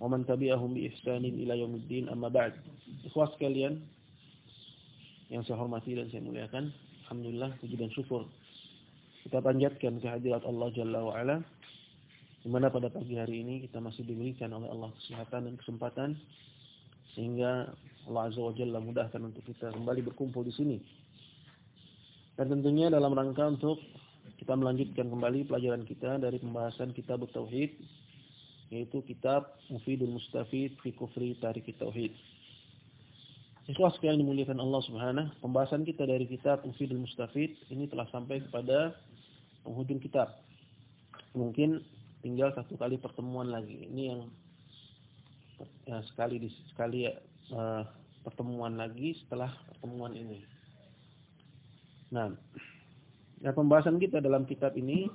wa man tabi'ahum bi ihsanin ila yaumiddin amma ba'd. ikhwas kalian yang saya hormati dan saya muliakan, alhamdulillah puji dan syukur kita panjatkan kehadirat Allah Jalla wa Ala di mana pada pagi hari ini kita masih diberikan oleh Allah kesehatan dan kesempatan sehingga Allah Azza wa Jalla mudahkan untuk kita kembali berkumpul di sini. Dan tentunya dalam rangka untuk kita melanjutkan kembali pelajaran kita dari pembahasan kitab Tauhid yaitu kitab Mufidul Mustafid fi Kufri Tarik Tauhid. Ikhlas sekalian dimuliakan Allah Subhanahu, pembahasan kita dari kitab Mufidul Mustafid ini telah sampai kepada penghujung kitab. Mungkin tinggal satu kali pertemuan lagi. Ini yang ya, sekali di sekali uh, pertemuan lagi setelah pertemuan ini. Nah, ya pembahasan kita dalam kitab ini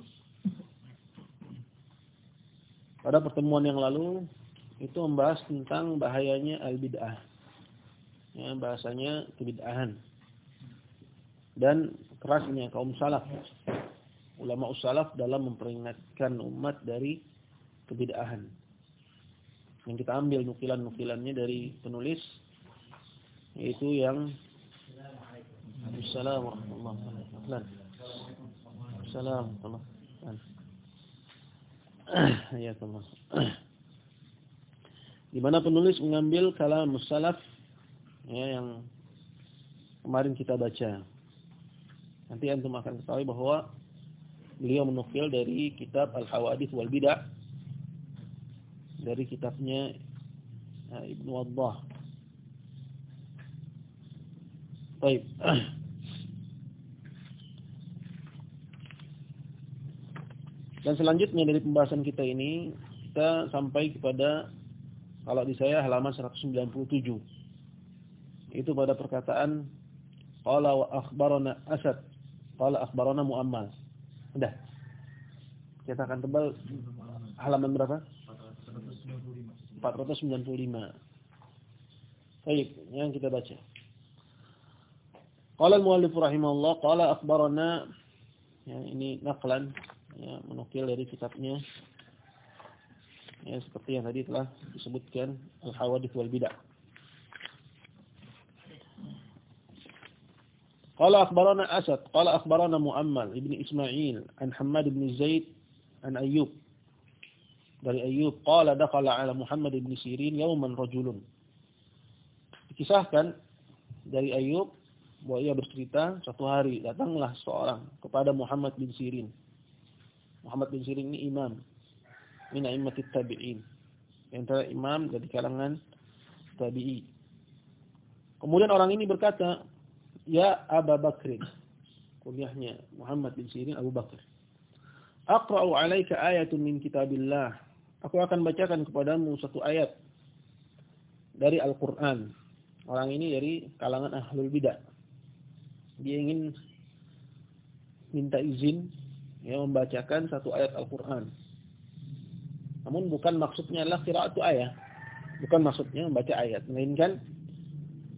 pada pertemuan yang lalu itu membahas tentang bahayanya al-bid'ah. Ya, bahasanya kebid'ahan. Dan kerasnya kaum salaf. Ulama salaf dalam memperingatkan umat dari kebid'ahan. Yang kita ambil nukilan-nukilannya dari penulis yaitu yang Assalamualaikum warahmatullahi wabarakatuh. Assalamualaikum ya Allah. Di mana penulis mengambil kalam musalaf ya, yang kemarin kita baca. Nanti antum akan ketahui bahwa beliau menukil dari kitab Al-Hawadith wal Bidah dari kitabnya uh, Ibnu Wadah. Baik. Dan selanjutnya dari pembahasan kita ini kita sampai kepada kalau di saya halaman 197. Itu pada perkataan qala wa akhbarana Asad, qala akhbarana Muammal. Sudah. Kita akan tebal halaman berapa? 495. 495. Baik, yang kita baca. Qala al-muallif rahimahullah qala akhbarana ya ini naqlan ya, menukil dari kitabnya ya seperti yang tadi telah disebutkan Al-Hawadith wal Bidah. Qala akhbarana Asad, qala akhbarana Muammal ibn Ismail an Hammad ibn Zaid an Ayyub. Dari Ayyub qala dakhala ala Muhammad ibn Sirin yawman rajulun. Dikisahkan dari Ayyub bahwa ia bercerita suatu hari datanglah seorang kepada Muhammad bin Sirin Muhammad bin Sirin ini imam min a'immatit tabi'in. Yang imam dari kalangan tabi'i. Kemudian orang ini berkata, "Ya Abu Bakr." Kunyahnya Muhammad bin Sirin Abu Bakar. "Aqra'u 'alaika ayatun min kitabillah." Aku akan bacakan kepadamu satu ayat dari Al-Qur'an. Orang ini dari kalangan ahlul bidah. Dia ingin minta izin ya membacakan satu ayat Al-Qur'an. Namun bukan maksudnya adalah qiraatu ayat. Bukan maksudnya membaca ayat, melainkan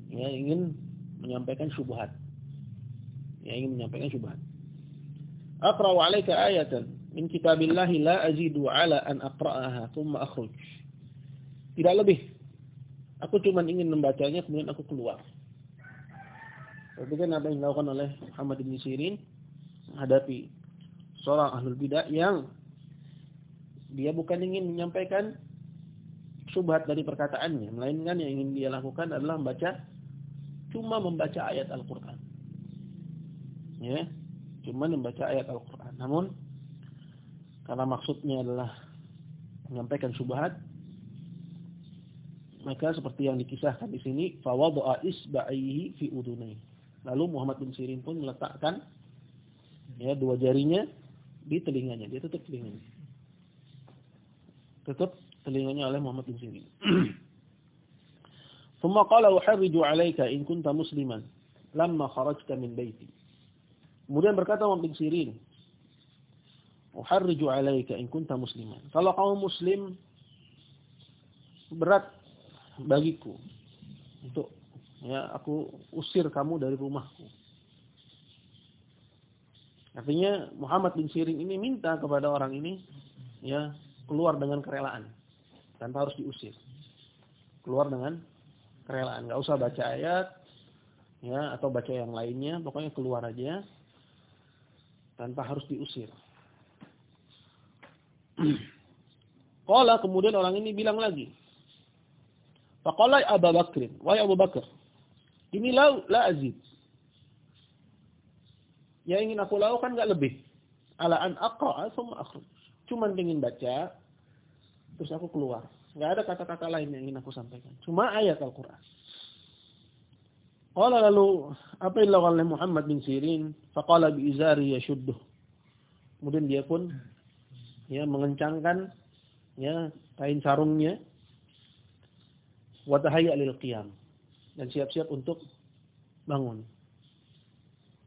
ya ingin menyampaikan syubhat. Ya ingin menyampaikan syubhat. Aqra'u 'alaika ayatan min kitabillahi la azidu 'ala an aqra'aha thumma akhruj. Tidak lebih. Aku cuma ingin membacanya kemudian aku keluar. Berarti kan apa yang dilakukan oleh Muhammad bin Sirin menghadapi seorang ahlul bidah yang dia bukan ingin menyampaikan subhat dari perkataannya, melainkan yang ingin dia lakukan adalah membaca cuma membaca ayat Al-Qur'an. Ya, cuma membaca ayat Al-Qur'an. Namun karena maksudnya adalah menyampaikan subhat maka seperti yang dikisahkan di sini fawadha'a isba'ihi fi udunai. Lalu Muhammad bin Sirin pun meletakkan ya dua jarinya di telinganya, dia tutup telinganya. Tutup telinganya oleh Muhammad bin Sirin. Thumma qala uharriju 'alaika in kunta musliman lamma kharajta min baiti. Kemudian berkata Muhammad bin Sirin, Uharriju 'alaika in kunta musliman. Kalau kamu muslim berat bagiku untuk ya aku usir kamu dari rumahku. Artinya Muhammad bin Sirin ini minta kepada orang ini ya keluar dengan kerelaan tanpa harus diusir. Keluar dengan kerelaan, nggak usah baca ayat ya atau baca yang lainnya, pokoknya keluar aja tanpa harus diusir. Kala kemudian orang ini bilang lagi. Faqala Abu Bakr, wahai Abu Bakar, ini la la azid yang ingin aku lakukan nggak lebih. Ala an aqra'a thumma akhruj. Cuma ingin baca terus aku keluar. Nggak ada kata-kata lain yang ingin aku sampaikan. Cuma ayat Al-Qur'an. Qala lalu apa yang dilakukan oleh Muhammad bin Sirin? Faqala bi izari yashudduh. Kemudian dia pun ya mengencangkan ya kain sarungnya wa lil qiyam dan siap-siap untuk bangun.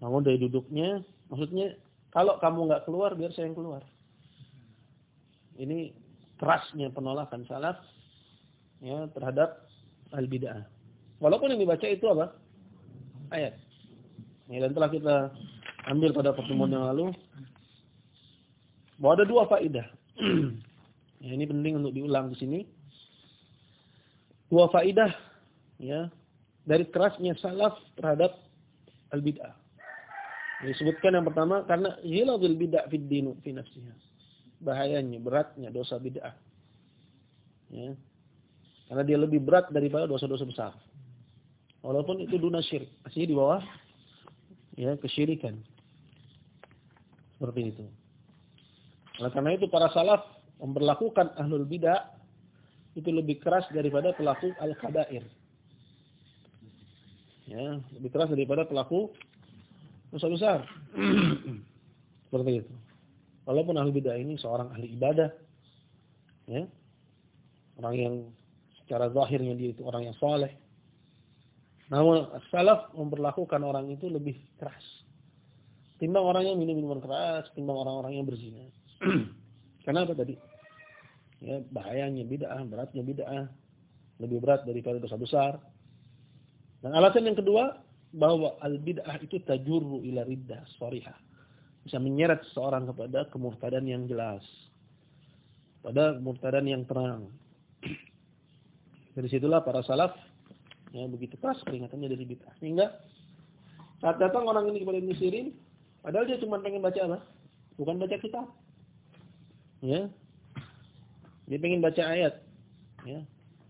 Bangun dari duduknya, maksudnya kalau kamu nggak keluar, biar saya yang keluar. Ini kerasnya penolakan salaf ya terhadap al bid'ah. Walaupun yang dibaca itu apa? Ayat. Ya, dan telah kita ambil pada pertemuan yang lalu bahwa ada dua faidah. ya, ini penting untuk diulang di sini. Dua faidah ya dari kerasnya salaf terhadap al bid'ah. Disebutkan yang pertama karena ghiladul bid'ah fid dinu fi nafsiha. Bahayanya, beratnya dosa bid'ah. Ya. Karena dia lebih berat daripada dosa-dosa besar. Walaupun itu duna syirik, masih di bawah ya kesyirikan. Seperti itu. Oleh karena itu para salaf memperlakukan ahlul bid'ah itu lebih keras daripada pelaku al-kabair. Ya, lebih keras daripada pelaku dosa besar. Seperti itu. Walaupun ahli bidah ini seorang ahli ibadah, ya, orang yang secara zahirnya dia itu orang yang soleh. Namun salaf memperlakukan orang itu lebih keras. Timbang orang yang minum minuman keras, timbang orang-orang yang berzina. Karena apa tadi? Ya, bahayanya bid'ah, beratnya bid'ah, lebih berat daripada dosa besar. Dan alasan yang kedua, bahwa al-bid'ah itu tajurru ila riddah sorihah. Bisa menyeret seseorang kepada kemurtadan yang jelas. Pada kemurtadan yang terang. Dari situlah para salaf ya begitu keras peringatannya dari bid'ah. Sehingga saat datang orang ini kepada Ibnu padahal dia cuma pengen baca apa? Bukan baca kitab. Ya. Dia pengen baca ayat. Ya.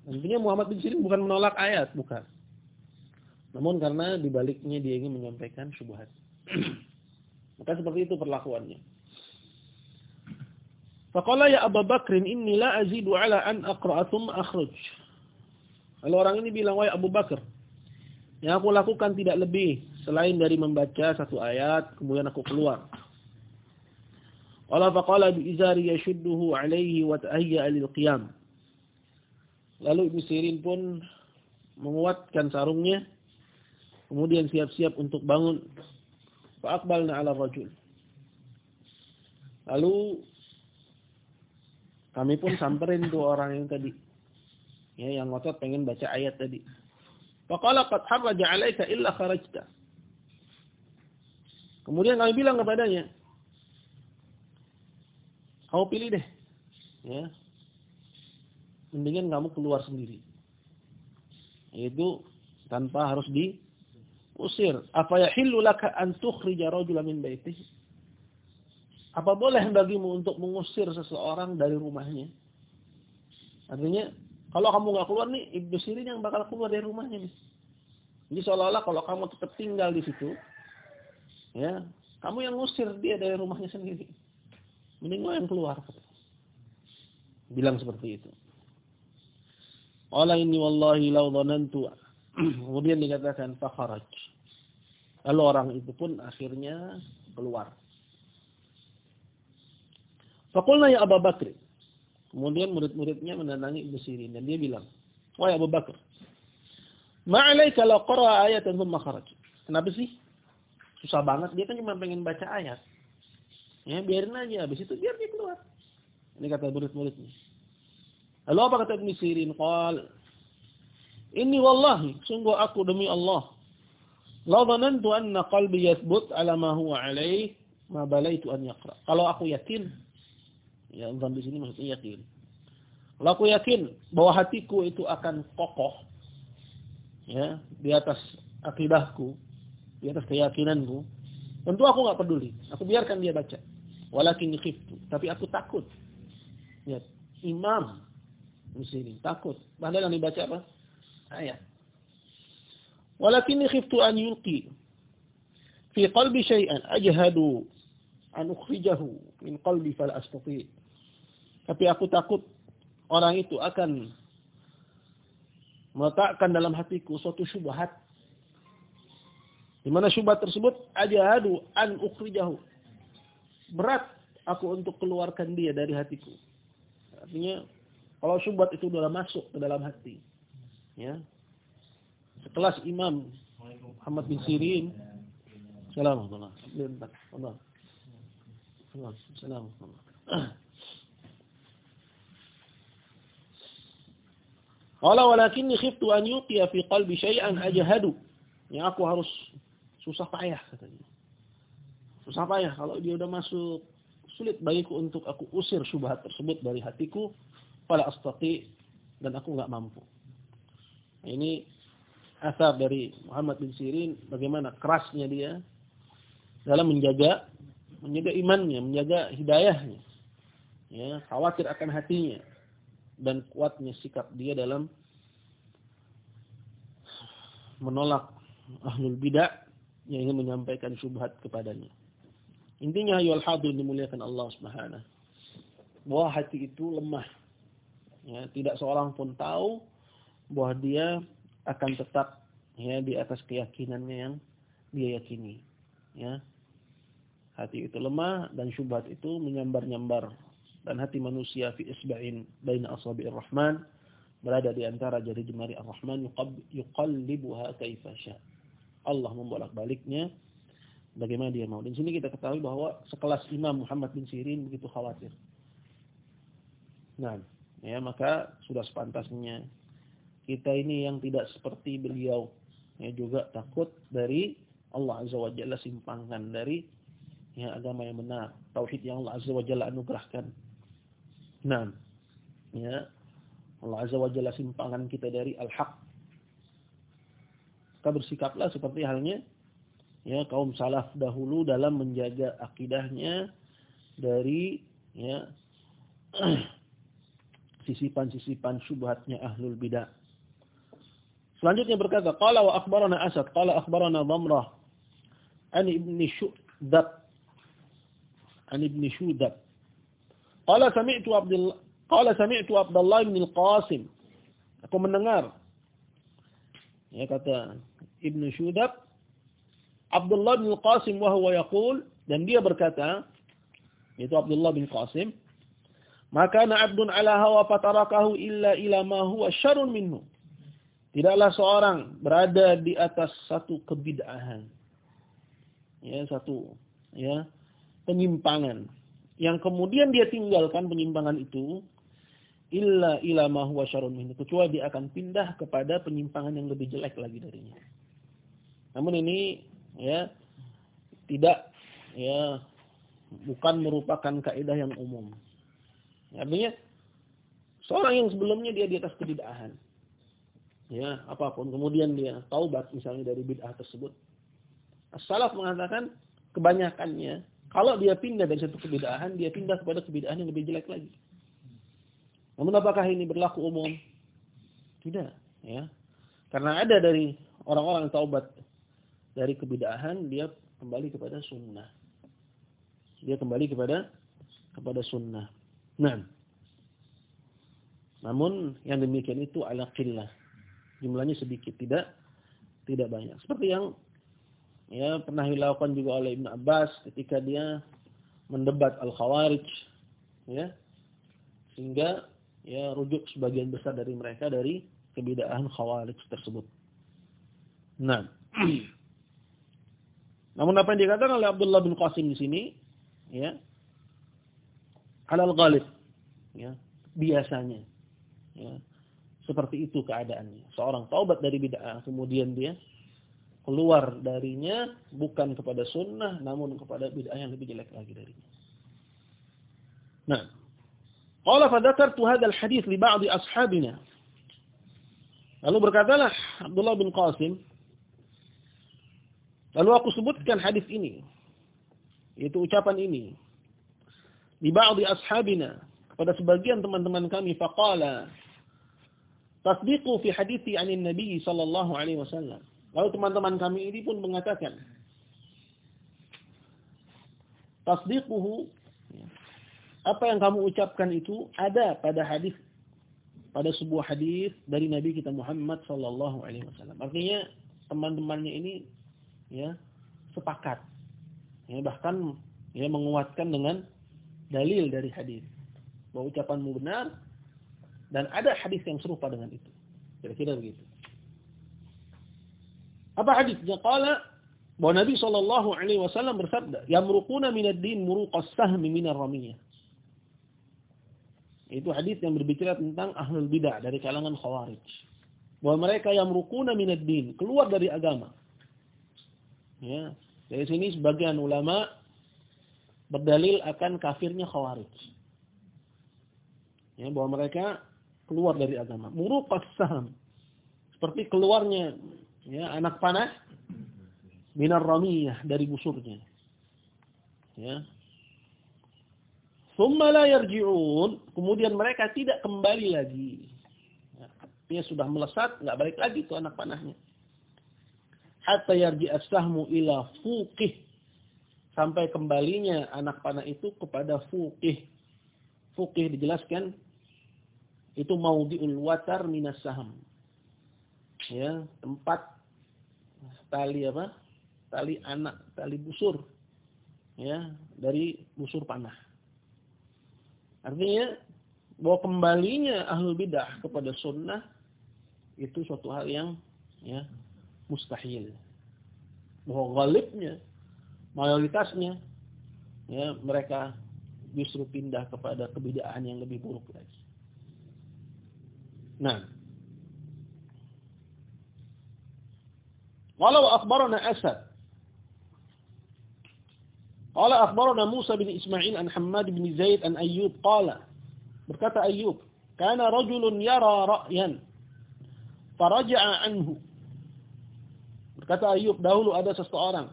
Tentunya Muhammad bin Sirin bukan menolak ayat, bukan. Namun karena dibaliknya dia ingin menyampaikan syubhat. Maka seperti itu perlakuannya. Faqala ya Abu Bakrin inni la azidu ala an aqra'a thumma akhruj. Lalu orang ini bilang, wahai Abu Bakar, yang aku lakukan tidak lebih selain dari membaca satu ayat, kemudian aku keluar. Qala faqala bi izari yashudduhu alaihi wa ta'ayya lil qiyam. Lalu Ibnu Sirin pun menguatkan sarungnya Kemudian siap-siap untuk bangun. Fa'akbalna ala rajul. Lalu kami pun samperin tuh orang yang tadi. Ya, yang ngotot pengen baca ayat tadi. Faqala qad harraja 'alaika illa kharajta. Kemudian kami bilang kepadanya, "Kau pilih deh." Ya. Mendingan kamu keluar sendiri. Itu tanpa harus di usir. Apa yahillu laka an tukhrija rajulan min baitihi? Apa boleh bagimu untuk mengusir seseorang dari rumahnya? Artinya, kalau kamu nggak keluar nih, Ibnu Sirin yang bakal keluar dari rumahnya nih. Jadi seolah-olah kalau kamu tetap tinggal di situ, ya, kamu yang ngusir dia dari rumahnya sendiri. Mending lo yang keluar. Bilang seperti itu. Qala inni wallahi law dhanantu. Kemudian dikatakan fakharaj. Lalu orang itu pun akhirnya keluar. Fakulna ya Abu Bakr. Kemudian murid-muridnya mendatangi Ibnu Sirin dan dia bilang, "Wahai Abu Bakar, Ma'alaika la qara ayatan thumma kharaj. Kenapa sih? Susah banget dia kan cuma pengen baca ayat. Ya, biarin aja habis itu biar dia keluar. Ini kata murid-muridnya. Lalu apa kata Ibn Sirin? Qal Ini wallahi, sungguh aku demi Allah. La dhanantu anna qalbi yathbut ala ma huwa alaih ma balaitu an yaqra. Kalau aku yakin, ya dhan di sini maksudnya yakin. Kalau aku yakin bahwa hatiku itu akan kokoh ya di atas akidahku, di atas keyakinanku, tentu aku nggak peduli. Aku biarkan dia baca. Walakin khiftu, tapi aku takut. Ya, imam di sini takut. Padahal yang dibaca apa? Ayat. Walakin khiftu an yulqi fi qalbi syai'an ajhadu an ukhrijahu min qalbi fala astati. Tapi aku takut orang itu akan meletakkan dalam hatiku suatu syubhat. Di mana syubhat tersebut ajahadu an ukhrijahu. Berat aku untuk keluarkan dia dari hatiku. Artinya kalau syubhat itu sudah masuk ke dalam hati. Ya. Sekelas Imam Muhammad bin Sirin. Assalamualaikum. Assalamualaikum. Qala walakinni khiftu an fi qalbi syai'an. Yang aku harus susah payah katanya. Susah payah kalau dia udah masuk sulit bagiku untuk aku usir syubhat tersebut dari hatiku fala astati dan aku enggak mampu. Ini asar dari Muhammad bin Sirin bagaimana kerasnya dia dalam menjaga menjaga imannya, menjaga hidayahnya. Ya, khawatir akan hatinya dan kuatnya sikap dia dalam menolak ahlul bidah yang ingin menyampaikan syubhat kepadanya. Intinya ayol hadir dimuliakan Allah Subhanahu bahwa hati itu lemah. Ya, tidak seorang pun tahu bahwa dia akan tetap ya di atas keyakinannya yang dia yakini. Ya. Hati itu lemah dan syubhat itu menyambar-nyambar dan hati manusia fi isba'in baina asabi'ir rahman berada di antara jari jemari ar-rahman yuqallibuha kaifa sya. Allah membolak-baliknya bagaimana dia mau. Dan sini kita ketahui bahwa sekelas Imam Muhammad bin Sirin begitu khawatir. Nah, ya maka sudah sepantasnya kita ini yang tidak seperti beliau ya juga takut dari Allah Azza wa Jalla simpangkan dari ya agama yang benar, tauhid yang Allah Azza wa Jalla anugerahkan. Nah, ya Allah Azza wa Jalla simpangan kita dari al-haq. Kita bersikaplah seperti halnya ya kaum salaf dahulu dalam menjaga akidahnya dari ya sisipan-sisipan syubhatnya ahlul bidah. Selanjutnya berkata, qala wa akhbarana Asad, qala akhbarana Dhamrah an ibni Syudab an ibni Syudab Qala sami'tu Abdullah Qala sami'tu Abdullah bin Al-Qasim. Aku mendengar. Ya kata Ibnu Syudab Abdullah bin Al-Qasim wa yaqul dan dia berkata yaitu Abdullah bin Qasim maka na abdun ala hawa fatarakahu illa ila ma huwa syarrun minhu tidaklah seorang berada di atas satu kebid'ahan ya satu ya penyimpangan yang kemudian dia tinggalkan penyimpangan itu illa ila ma huwa syarrun kecuali dia akan pindah kepada penyimpangan yang lebih jelek lagi darinya. Namun ini ya tidak ya bukan merupakan kaidah yang umum. Artinya seorang yang sebelumnya dia di atas kebid'ahan. Ya, apa pun kemudian dia taubat misalnya dari bid'ah tersebut. As-salaf mengatakan kebanyakannya kalau dia pindah dari satu kebidahan, dia pindah kepada kebidahan yang lebih jelek lagi. Namun apakah ini berlaku umum? Tidak, ya. Karena ada dari orang-orang taubat dari kebidahan, dia kembali kepada sunnah. Dia kembali kepada kepada sunnah. Nah, namun yang demikian itu ala qillah. Jumlahnya sedikit, tidak tidak banyak. Seperti yang ya pernah dilakukan juga oleh Ibn Abbas ketika dia mendebat Al-Khawarij ya sehingga ya rujuk sebagian besar dari mereka dari kebidaan Khawarij tersebut Nah. Namun apa yang dikatakan oleh Abdullah bin Qasim di sini, ya, halal ghalib, ya, biasanya, ya, seperti itu keadaannya. Seorang taubat dari bid'ah, kemudian dia keluar darinya bukan kepada sunnah, namun kepada bid'ah yang lebih jelek lagi darinya. Nah, qala fadzakartu hadzal hadis li ba'd ashabina. Lalu berkatalah Abdullah bin Qasim, lalu aku sebutkan hadis ini, yaitu ucapan ini, li ba'd ashabina kepada sebagian teman-teman kami faqala tasdiqu fi hadithi 'anil nabi sallallahu alaihi wasallam. Lalu teman-teman kami ini pun mengatakan tasdiquhu apa yang kamu ucapkan itu ada pada hadis pada sebuah hadis dari Nabi kita Muhammad sallallahu alaihi wasallam. Artinya teman-temannya ini ya sepakat. Ya bahkan ya menguatkan dengan dalil dari hadis bahwa ucapanmu benar dan ada hadis yang serupa dengan itu. Kira-kira begitu. Apa hadisnya? Qala bahwa Nabi sallallahu alaihi wasallam bersabda, "Yamruquna minad din muruqas sahmi minar ramiyah." Itu hadis yang berbicara tentang ahlul bidah dari kalangan khawarij. Bahwa mereka yang rukuna minad din, keluar dari agama. Ya, dari sini sebagian ulama berdalil akan kafirnya khawarij. Ya, bahwa mereka keluar dari agama. Muruqas saham. Seperti keluarnya ya, anak panah minar ramiyah dari busurnya. Ya, Summa la yarji'un, kemudian mereka tidak kembali lagi. Ya, dia sudah melesat, nggak balik lagi tuh anak panahnya. Hatta yarji as-sahmu ila fuqih. Sampai kembalinya anak panah itu kepada fuqih. Fuqih dijelaskan itu maudhi'ul watar minas saham. Ya, tempat tali apa? Tali anak, tali busur. Ya, dari busur panah. Artinya bahwa kembalinya ahlul bidah kepada sunnah itu suatu hal yang ya mustahil. Bahwa galibnya, mayoritasnya ya mereka justru pindah kepada kebidaan yang lebih buruk lagi. Nah, walau akhbarana Asad. Qala akhbarana Musa bin Ismail an Hammad bin Zaid an Ayyub. Qala. Berkata Ayyub kana rajulun yara ra'yan faraja'a anhu. Berkata Ayyub dahulu ada seseorang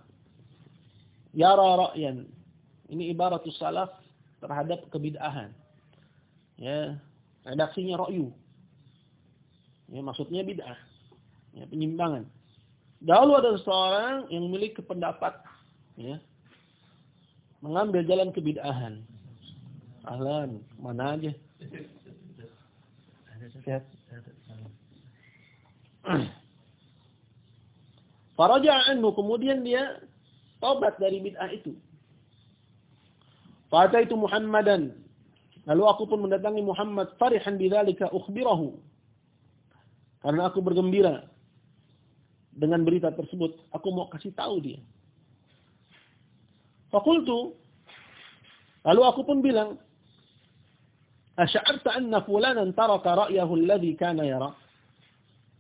yara ra'yan. Ini ibaratus salaf terhadap kebid'ahan. Ya. Redaksinya ra'yu ya maksudnya bid'ah ya penyimpangan dahulu ada seseorang yang memiliki pendapat ya mengambil jalan kebid'ahan. Ahlan, mana aja? Sehat. Faraja kemudian dia tobat dari bid'ah itu. Fata itu Muhammadan. Lalu aku pun mendatangi Muhammad farihan bidzalika ukhbirahu. Karena aku bergembira dengan berita tersebut, aku mau kasih tahu dia. Fakultu. Lalu aku pun bilang, Asy'arta anna fulanan taraka ra'yahu alladhi kana yara?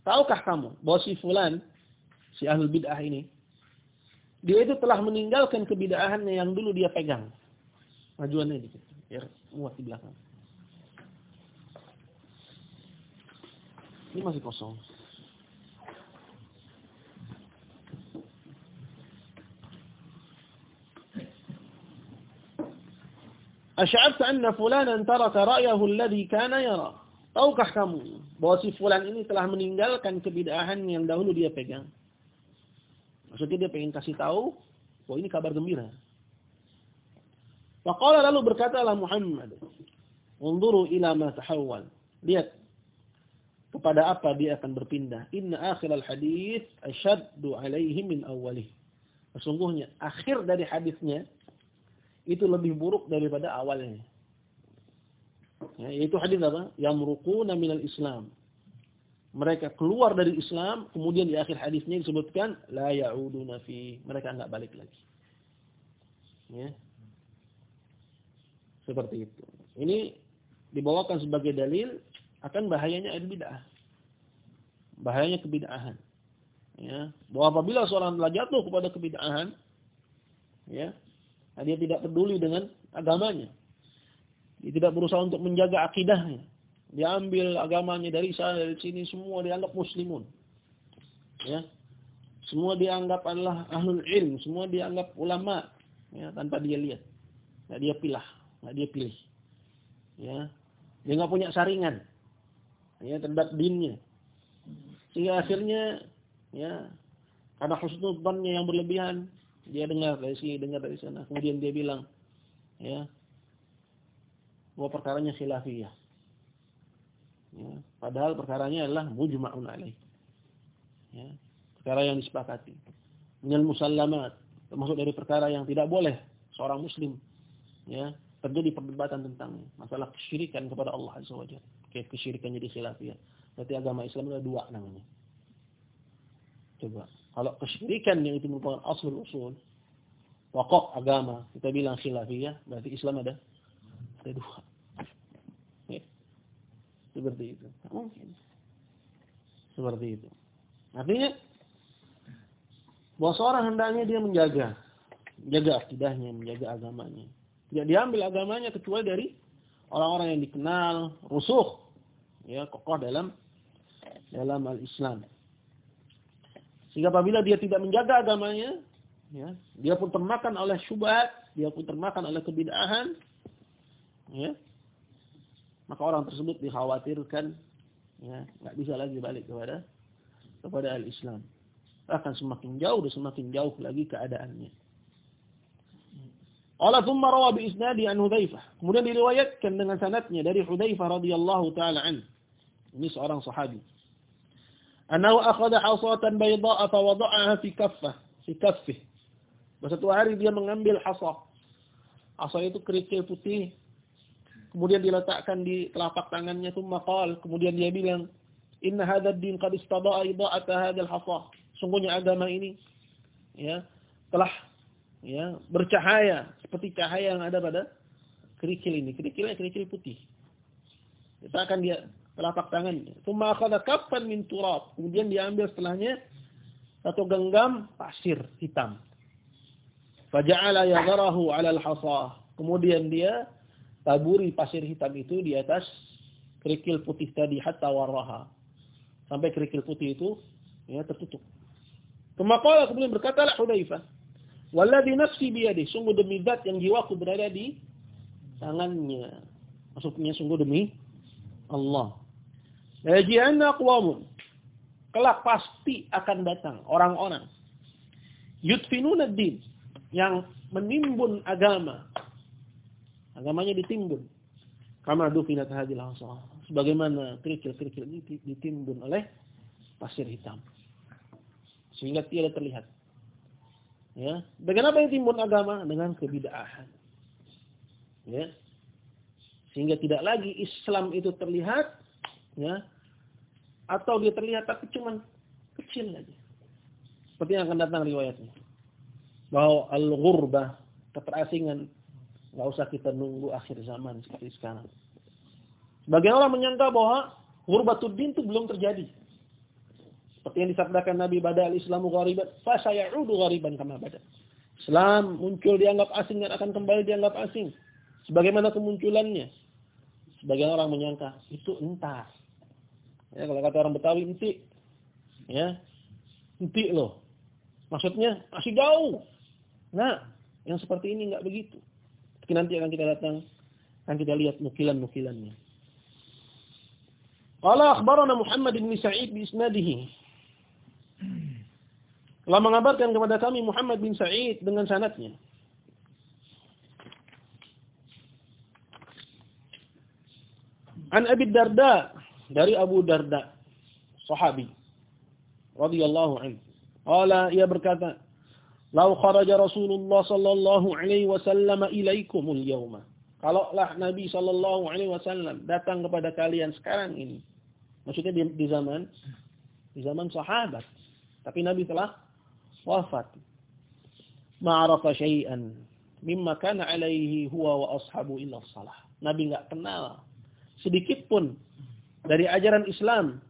Tahukah kamu bahwa si fulan, si ahlul bid'ah ini, dia itu telah meninggalkan kebid'ahannya yang dulu dia pegang. Majuannya dikit, biar muat di belakang. Ini masih kosong. Asy'arta anna fulanan taraka ra'yahu alladhi kana yara. Tahukah kamu bahwa si fulan ini telah meninggalkan kebid'ahan yang dahulu dia pegang? Maksudnya dia pengen kasih tahu bahwa ini kabar gembira. Faqala lalu berkatalah Muhammad, "Unduru ila ma tahawwal." Lihat kepada apa dia akan berpindah. Inna akhir al-hadis asyaddu alaihi min awalih. Sesungguhnya akhir dari hadisnya itu lebih buruk daripada awalnya. Ya, yaitu hadis apa? Yamruquna minal Islam. mereka keluar dari Islam, kemudian di akhir hadisnya disebutkan la ya'uduna fi, mereka enggak balik lagi. Ya. Seperti itu. Ini dibawakan sebagai dalil akan bahayanya al bid'ah. Bahayanya kebid'ahan. Ya, bahwa apabila seorang telah jatuh kepada kebid'ahan, ya, dia tidak peduli dengan agamanya. Dia tidak berusaha untuk menjaga akidahnya. Dia ambil agamanya dari sana dari sini semua dianggap muslimun. Ya. Semua dianggap adalah ahlul ilm, semua dianggap ulama, ya, tanpa dia lihat. Nggak dia pilih, nggak dia pilih. Ya. Dia nggak punya saringan. Ya, terhadap dinnya. Sehingga akhirnya ya karena husnudzannya yang berlebihan, dia dengar dari sini, dengar dari sana. Kemudian dia bilang, ya, bahwa perkaranya khilafiyah. Ya, padahal perkaranya adalah mujma'un alaih. Ya, perkara yang disepakati. Minal musallamat, termasuk dari perkara yang tidak boleh seorang muslim ya, terjadi perdebatan tentang masalah kesyirikan kepada Allah Azza wa Jalla. Kayak kesyirikan jadi khilafiyah. Berarti agama Islam ada dua namanya. Coba. Kalau kesyirikan yang itu merupakan asal usul, pokok agama, kita bilang khilafiyah, berarti Islam ada ada dua. Seperti itu. Mungkin. Seperti itu. Artinya bahwa seorang hendaknya dia menjaga menjaga akidahnya, menjaga agamanya. Tidak diambil agamanya kecuali dari orang-orang yang dikenal rusuh ya kokoh dalam dalam al-Islam. Sehingga apabila dia tidak menjaga agamanya, ya, dia pun termakan oleh syubhat, dia pun termakan oleh kebid'ahan, ya, maka orang tersebut dikhawatirkan ya nggak bisa lagi balik kepada kepada al-Islam akan semakin jauh dan semakin jauh lagi keadaannya. Allah thumma rawa bi isnadi an Hudzaifah. Kemudian diriwayatkan dengan sanadnya dari Hudzaifah radhiyallahu taala an. Ini seorang sahabi. Anahu akhadha hasatan bayda'a fa wada'aha fi kaffah, fi kaffih. Satu hari dia mengambil hasa. Hasa itu kerikil putih kemudian diletakkan di telapak tangannya thumma qala kemudian dia bilang inna hadzal din qad istada'a ida'ata hadzal hasa sungguhnya agama ini ya telah ya bercahaya. Seperti cahaya yang ada pada kerikil ini. Kerikilnya kerikil putih. Letakkan dia telapak tangannya thumma akhadha kaffan min turab. Kemudian diambil setelahnya satu genggam pasir hitam. Faja'ala yaghrahu 'ala al-hasa. Kemudian dia taburi pasir hitam itu di atas kerikil putih tadi hatta warraha. Sampai kerikil putih itu ya tertutup. Kemudian kemudian berkatalah Hudzaifah, "Walladzi nafsi biyadi, sungguh demi zat yang jiwaku berada di tangannya." Maksudnya sungguh demi Allah. Laji'anna aqwamun. Kelak pasti akan datang orang-orang yudfinuna din yang menimbun agama Agamanya ditimbun. Kama dufinat hadil hasa. Sebagaimana kerikil-kerikil ini ditimbun oleh pasir hitam. Sehingga tiada terlihat. Ya, dengan apa yang timbun agama? Dengan kebidaahan. Ya. Sehingga tidak lagi Islam itu terlihat ya atau dia terlihat tapi cuman kecil aja. Seperti yang akan datang riwayatnya. Bahwa al-ghurbah, keterasingan Nggak usah kita nunggu akhir zaman seperti sekarang. Sebagian orang menyangka bahwa din itu belum terjadi. Seperti yang disabdakan Nabi Bada al-Islamu ghariban, fa sayaudu ghariban kama bada. Islam muncul dianggap asing dan akan kembali dianggap asing. Sebagaimana kemunculannya. Sebagian orang menyangka itu entar. Ya, kalau kata orang Betawi inti. Ya. Inti loh. Maksudnya masih jauh. Nah, yang seperti ini enggak begitu. Nanti akan kita datang, akan kita lihat nukilan-nukilannya. Qala akhbarana Muhammad bin Sa'id bi isnadihi. Telah mengabarkan kepada kami Muhammad bin Sa'id dengan sanatnya. An Abi Darda dari Abu Darda sahabi radhiyallahu anhu. Qala ia berkata Lau kharaja Rasulullah sallallahu alaihi wasallam ilaikumul yawma. Kalaulah Nabi sallallahu alaihi wasallam datang kepada kalian sekarang ini. Maksudnya di, di zaman di zaman sahabat. Tapi Nabi telah wafat. Ma'arafa syai'an mimma kana alaihi huwa wa ashabu illa salah. Nabi enggak kenal sedikit pun dari ajaran Islam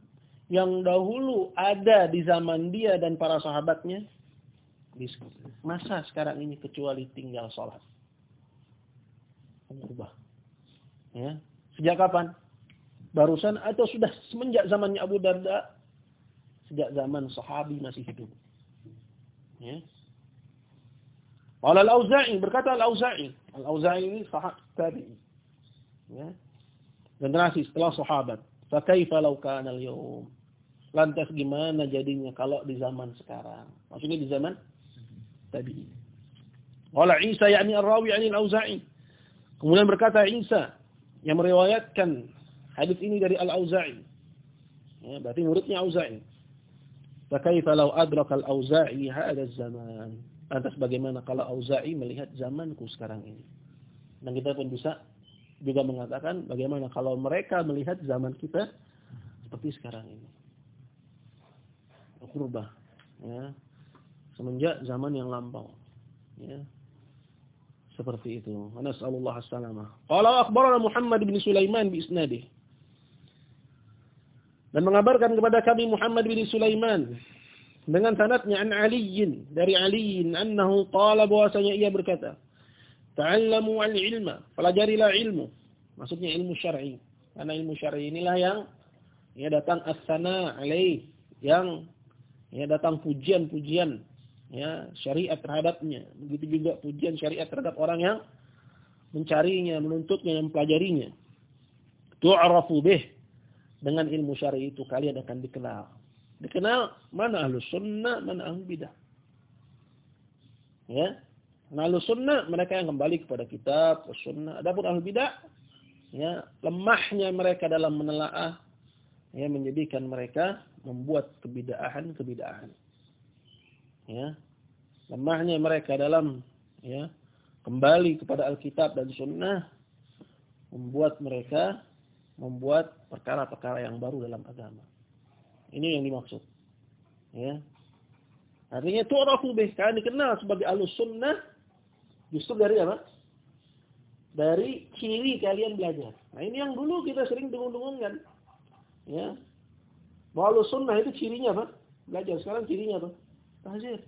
yang dahulu ada di zaman dia dan para sahabatnya masa sekarang ini kecuali tinggal sholat. Berubah. Ya. Sejak kapan? Barusan atau sudah semenjak zamannya Abu Darda? Sejak zaman sahabi masih hidup. Ya. Al-Auza'i berkata Al-Auza'i. Al-Auza'i ini sahabat tabi'i. Ya. Generasi setelah sahabat. Fakaifa law kana al-yawm? Lantas gimana jadinya kalau di zaman sekarang? Maksudnya di zaman tadi. Wala Isa yakni ar-rawi al-Auza'i. Kemudian berkata Isa yang meriwayatkan hadis ini dari Al-Auza'i. Ya, berarti muridnya Auza'i. Fakaifa law adraka al-Auza'i hadha zaman? Lantas bagaimana kalau Auza'i melihat zamanku sekarang ini? Dan kita pun bisa juga mengatakan bagaimana kalau mereka melihat zaman kita seperti sekarang ini? Kurba ya. Semenjak zaman yang lampau ya. Seperti itu. Nasallallahu as-salamah qala akhbarana Muhammad bin Sulaiman bi isnadih dan mengabarkan kepada kami Muhammad bin Sulaiman dengan sanadnya an Ali dari Ali annahu qala bahwasanya ia berkata ta'allamu al-ilma pelajarilah ilmu maksudnya ilmu syar'i. Karena ilmu syar'i inilah yang ya datang as-sana alaih yang ya datang pujian-pujian ya syariat terhadapnya. Begitu juga pujian syariat terhadap orang yang mencarinya menuntutnya yang mempelajarinya. Tu'rafu bih dengan ilmu syar'i itu kalian akan dikenal dikenal mana ahlu sunnah mana ahlu bidah ya nah, ahlu sunnah mereka yang kembali kepada kitab sunnah adapun ahlu bidah ya lemahnya mereka dalam menelaah ya menjadikan mereka membuat kebidaahan-kebidaahan. Ya. Lemahnya mereka dalam ya kembali kepada Alkitab dan Sunnah membuat mereka membuat perkara-perkara yang baru dalam agama. Ini yang dimaksud. Ya. Artinya tu'rafu bih, kalian dikenal sebagai alus sunnah justru dari apa? Dari ciri kalian belajar. Nah, ini yang dulu kita sering dengung-dengungkan. Ya, Walau sunnah itu cirinya apa? Belajar. Sekarang cirinya apa? Tahzir.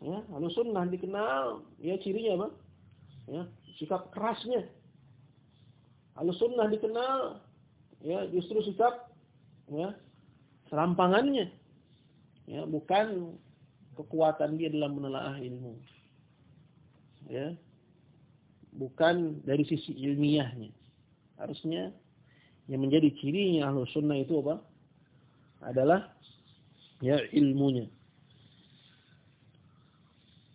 Ya, lalu sunnah dikenal, ya cirinya apa? Ya, sikap kerasnya. Lalu sunnah dikenal, ya justru sikap ya serampangannya. Ya, bukan kekuatan dia dalam menelaah ilmu. Ya. Bukan dari sisi ilmiahnya. Harusnya yang menjadi cirinya ahlu sunnah itu apa? adalah ya ilmunya.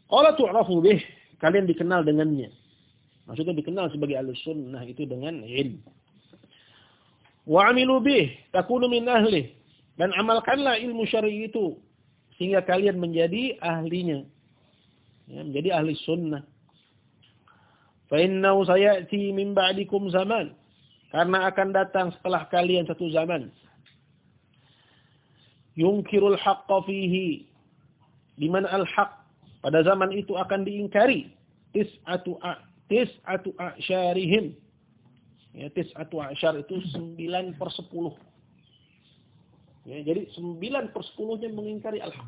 Qala tu'rafu bih, kalian dikenal dengannya. Maksudnya dikenal sebagai al-sunnah itu dengan ilmu. Wa amilu bih, takunu min ahli. Dan amalkanlah ilmu syar'i itu sehingga kalian menjadi ahlinya. Ya, menjadi ahli sunnah. Fa innahu sayati min ba'dikum zaman. Karena akan datang setelah kalian satu zaman yunkirul haqqa fihi di mana al-haq pada zaman itu akan diingkari tis'atu tis'atu asyarihim. Ya tis'atu asyar itu 9 per 10 ya jadi 9 per 10 nya mengingkari al-haq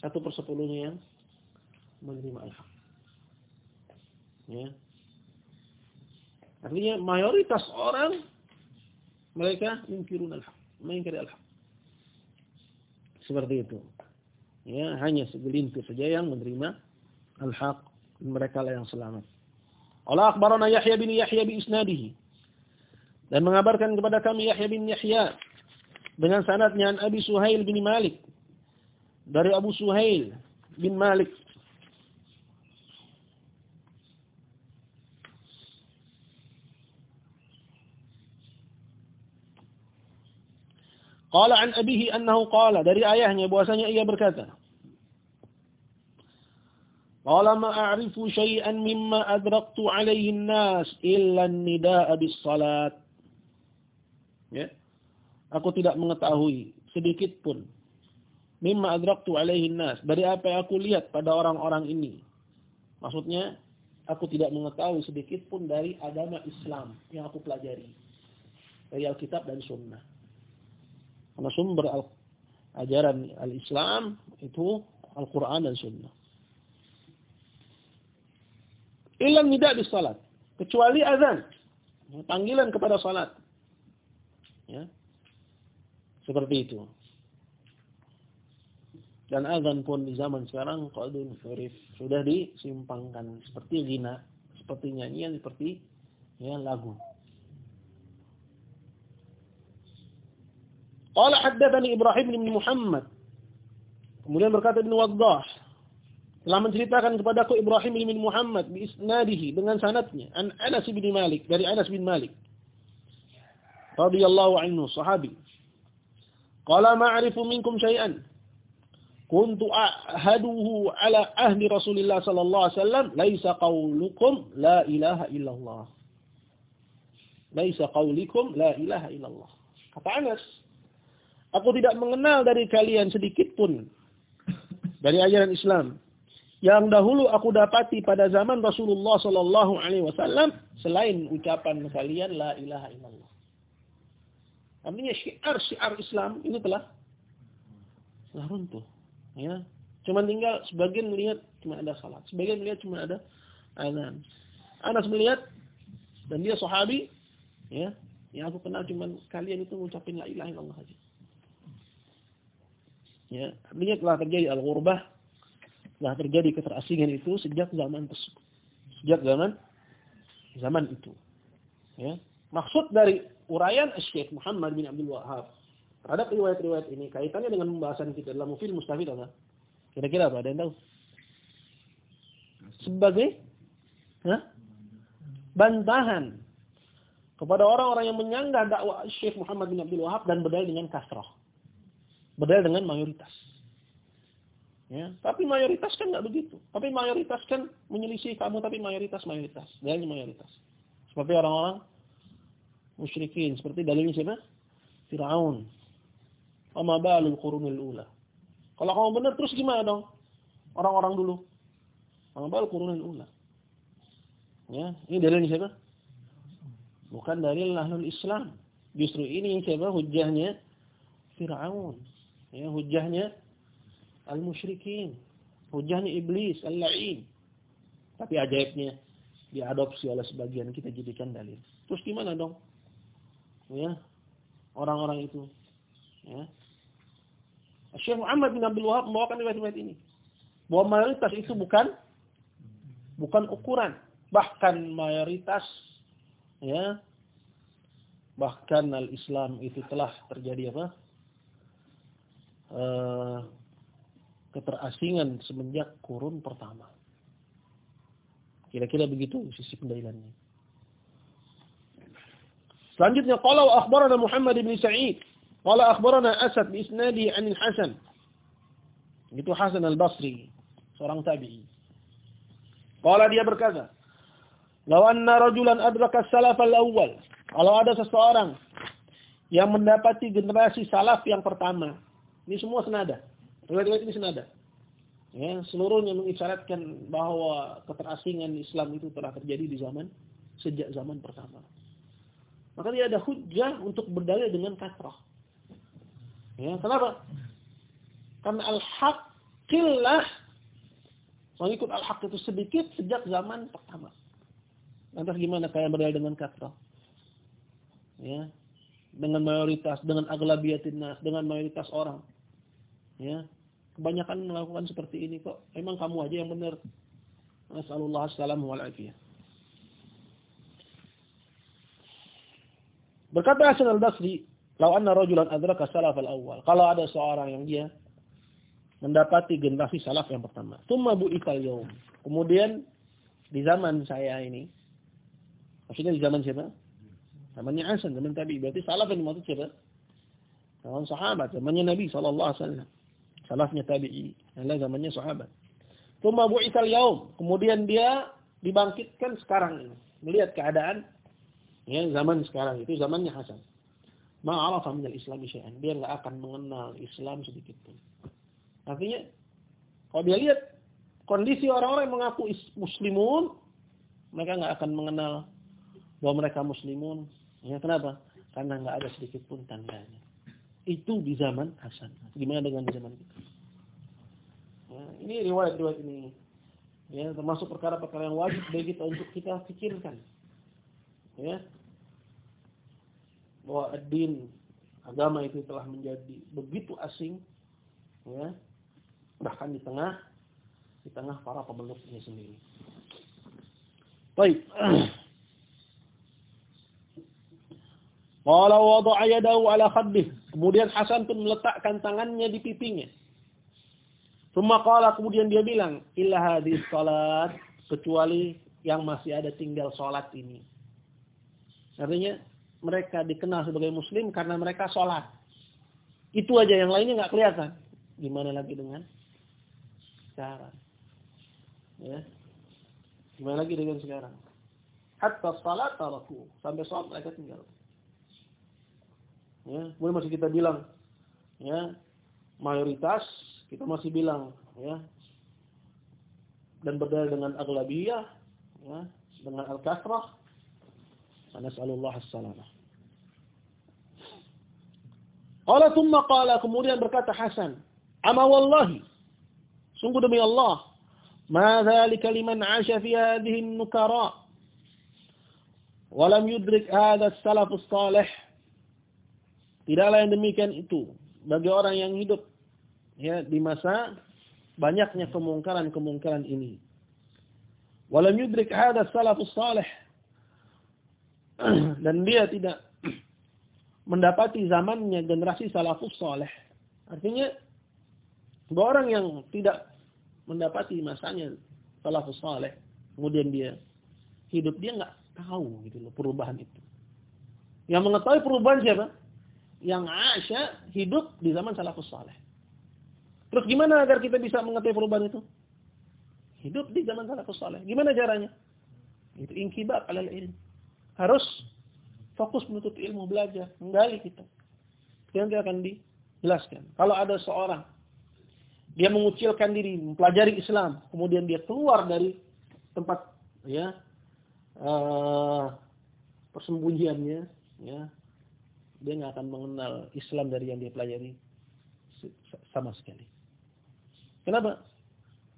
1 per 10 nya yang menerima al-haq ya. Artinya mayoritas orang mereka mengingkari al-haq mengingkari al-haq seperti itu. Ya, hanya segelintir saja yang menerima al-haq. Mereka lah yang selamat. Allah akhbarana Yahya bin Yahya bi isnadihi. Dan mengabarkan kepada kami Yahya bin Yahya dengan sanadnya an Abi Suhail bin Malik. Dari Abu Suhail bin Malik. Qala an abihi annahu qala. Dari ayahnya bahwasanya ia berkata Qala ma a'rifu syai'an mimma adraktu alaihi an-nas illa an-nidaa bis-salat. Ya. aku tidak mengetahui sedikit pun mimma adraktu alaihi nas dari apa yang aku lihat pada orang-orang ini. Maksudnya aku tidak mengetahui sedikit pun dari agama Islam yang aku pelajari dari Alkitab dan Sunnah. Karena sumber al ajaran al-Islam itu Al-Quran dan Sunnah. Ilan tidak di salat. Kecuali azan. Panggilan kepada salat. Ya. Seperti itu. Dan azan pun di zaman sekarang qadun furif sudah disimpangkan seperti zina, seperti nyanyian, seperti ya lagu. Qala haddatsani Ibrahim bin Muhammad. Kemudian berkata Ibnu Waddah telah menceritakan kepadaku Ibrahim bin Muhammad bi isnadihi dengan sanadnya an Anas bin Malik dari Anas bin Malik radhiyallahu anhu sahabi qala ma'rifu minkum syai'an kuntu ahaduhu ala ahli Rasulillah sallallahu alaihi wasallam laisa qaulukum la ilaha illallah. Laisa qaulikum la ilaha illallah. Kata Anas, aku tidak mengenal dari kalian sedikit pun dari ajaran Islam yang dahulu aku dapati pada zaman Rasulullah sallallahu alaihi wasallam selain ucapan kalian la ilaha illallah. Artinya syiar-syiar Islam ini telah telah runtuh. Ya. Cuma tinggal sebagian melihat cuma ada salat, sebagian melihat cuma ada azan. Anas melihat dan dia sahabi, ya. Yang aku kenal cuma kalian itu mengucapkan la ilaha illallah saja. Ya, artinya telah terjadi al-ghurbah, telah terjadi keterasingan itu sejak zaman tersebut. Sejak zaman zaman itu. Ya. Maksud dari uraian Syekh Muhammad bin Abdul Wahab terhadap riwayat-riwayat ini kaitannya dengan pembahasan kita dalam film mustafid apa? Kira-kira apa? Ada yang tahu? Sebagai Hah? bantahan kepada orang-orang yang menyanggah dakwah Syekh Muhammad bin Abdul Wahab dan berdalil dengan kasrah. Berdalil dengan mayoritas. Ya, tapi mayoritas kan nggak begitu. Tapi mayoritas kan menyelisih kamu tapi mayoritas mayoritas, dalilnya mayoritas. Seperti orang-orang musyrikin, seperti dalilnya siapa? Firaun, Ama balul qurunil ula. Kalau kamu benar terus gimana dong? Orang-orang dulu. Ama balul qurunil ula. Ya, ini dalilnya siapa? Bukan dalil ahlul Islam. Justru ini siapa? Hujahnya Fir'aun. Ya, hujahnya al-musyrikin. Hujahnya iblis, al-la'in. Tapi ajaibnya diadopsi oleh sebagian kita jadikan dalil. Terus gimana dong? Ya, orang-orang itu. Ya, Syekh Muhammad bin Abdul Wahab membawakan riwayat-riwayat ini. Bahwa mayoritas itu bukan bukan ukuran, bahkan mayoritas ya bahkan al-Islam itu telah terjadi apa? Uh, keterasingan semenjak kurun pertama. Kira-kira begitu sisi pendalilannya. Selanjutnya kalau akhbarana Muhammad bin Sa'id Qala akhbarana Asad bi isnadi 'an Hasan. Itu Hasan al-Basri, seorang tabi'i. Qala dia berkata, "Law anna rajulan adraka salaf al-awwal." Kalau ada seseorang yang mendapati generasi salaf yang pertama. Ini semua senada. Riwayat-riwayat ini senada. Ya, seluruhnya mengisyaratkan bahwa keterasingan Islam itu telah terjadi di zaman sejak zaman pertama. Maka dia ada hujah untuk berdalil dengan kasrah. Ya, kenapa? Karena al-haq killah mengikut al-haq itu sedikit sejak zaman pertama. Lantas gimana kayak berdaya dengan kata? Ya. Dengan mayoritas, dengan aglabiyatin nas, dengan mayoritas orang. Ya. Kebanyakan melakukan seperti ini kok. Emang kamu aja yang benar. Nasallallahu alaihi afiyah. Berkata Hasan al-Basri, Lau anna rajulan adraka salaf al-awwal. Kalau ada seorang yang dia mendapati generasi salaf yang pertama. Tumma bu'ikal yaum. Kemudian di zaman saya ini, maksudnya di zaman siapa? Zamannya Hasan, zaman Tabi. Berarti salaf yang dimaksud siapa? Zaman sahabat, zamannya Nabi SAW. Salafnya tabi'i, adalah zamannya sahabat. Tumma bu'ikal yaum. Kemudian dia dibangkitkan sekarang ini. Melihat keadaan ya zaman sekarang itu zamannya Hasan. ma'arafa minal islami syai'an. Dia nggak akan mengenal Islam sedikit pun. Artinya, kalau dia lihat kondisi orang-orang yang mengaku muslimun, mereka nggak akan mengenal bahwa mereka muslimun. Ya, kenapa? Karena nggak ada sedikit pun tandanya. Itu di zaman Hasan. Gimana dengan di zaman kita? Ya, ini riwayat-riwayat ini. Ya, termasuk perkara-perkara yang wajib bagi kita untuk kita pikirkan. Ya, bahwa din agama itu telah menjadi begitu asing ya bahkan di tengah di tengah para pemeluknya sendiri. Baik. Qala wada'a yadahu ala khaddih. Kemudian Hasan pun meletakkan tangannya di pipinya. Suma qala kemudian dia bilang, "Illa hadis salat," kecuali yang masih ada tinggal salat ini. Artinya mereka dikenal sebagai muslim karena mereka sholat. Itu aja yang lainnya nggak kelihatan. Gimana lagi dengan sekarang? Ya. Gimana lagi dengan sekarang? Hatta salat taraku. Sampai sholat mereka tinggal. Ya, boleh masih kita bilang ya, mayoritas kita masih bilang ya. Dan berdalil dengan aglabiyah ya, dengan al-kasrah Nasallallahu as-salamah. Qala thumma qala kemudian berkata Hasan, "Ama wallahi, sungguh demi Allah, ma dzalika liman 'asha fi hadhihi an-nukara wa lam yudrik hadha as-salaf as-salih." Tidaklah yang demikian itu bagi orang yang hidup ya di masa banyaknya kemungkaran-kemungkaran ini. Walam yudrik hadha as-salaf as-salih dan dia tidak mendapati zamannya generasi salafus soleh. Artinya, orang yang tidak mendapati masanya salafus soleh, kemudian dia hidup, dia nggak tahu gitu loh perubahan itu. Yang mengetahui perubahan siapa? Yang Aisyah hidup di zaman salafus soleh. Terus gimana agar kita bisa mengetahui perubahan itu? Hidup di zaman salafus soleh. Gimana caranya? Itu inkibab alal ilm harus fokus menuntut ilmu belajar, menggali kita. Nanti akan dijelaskan. Kalau ada seorang dia mengucilkan diri, mempelajari Islam, kemudian dia keluar dari tempat ya uh, persembunyiannya, ya dia nggak akan mengenal Islam dari yang dia pelajari sama sekali. Kenapa?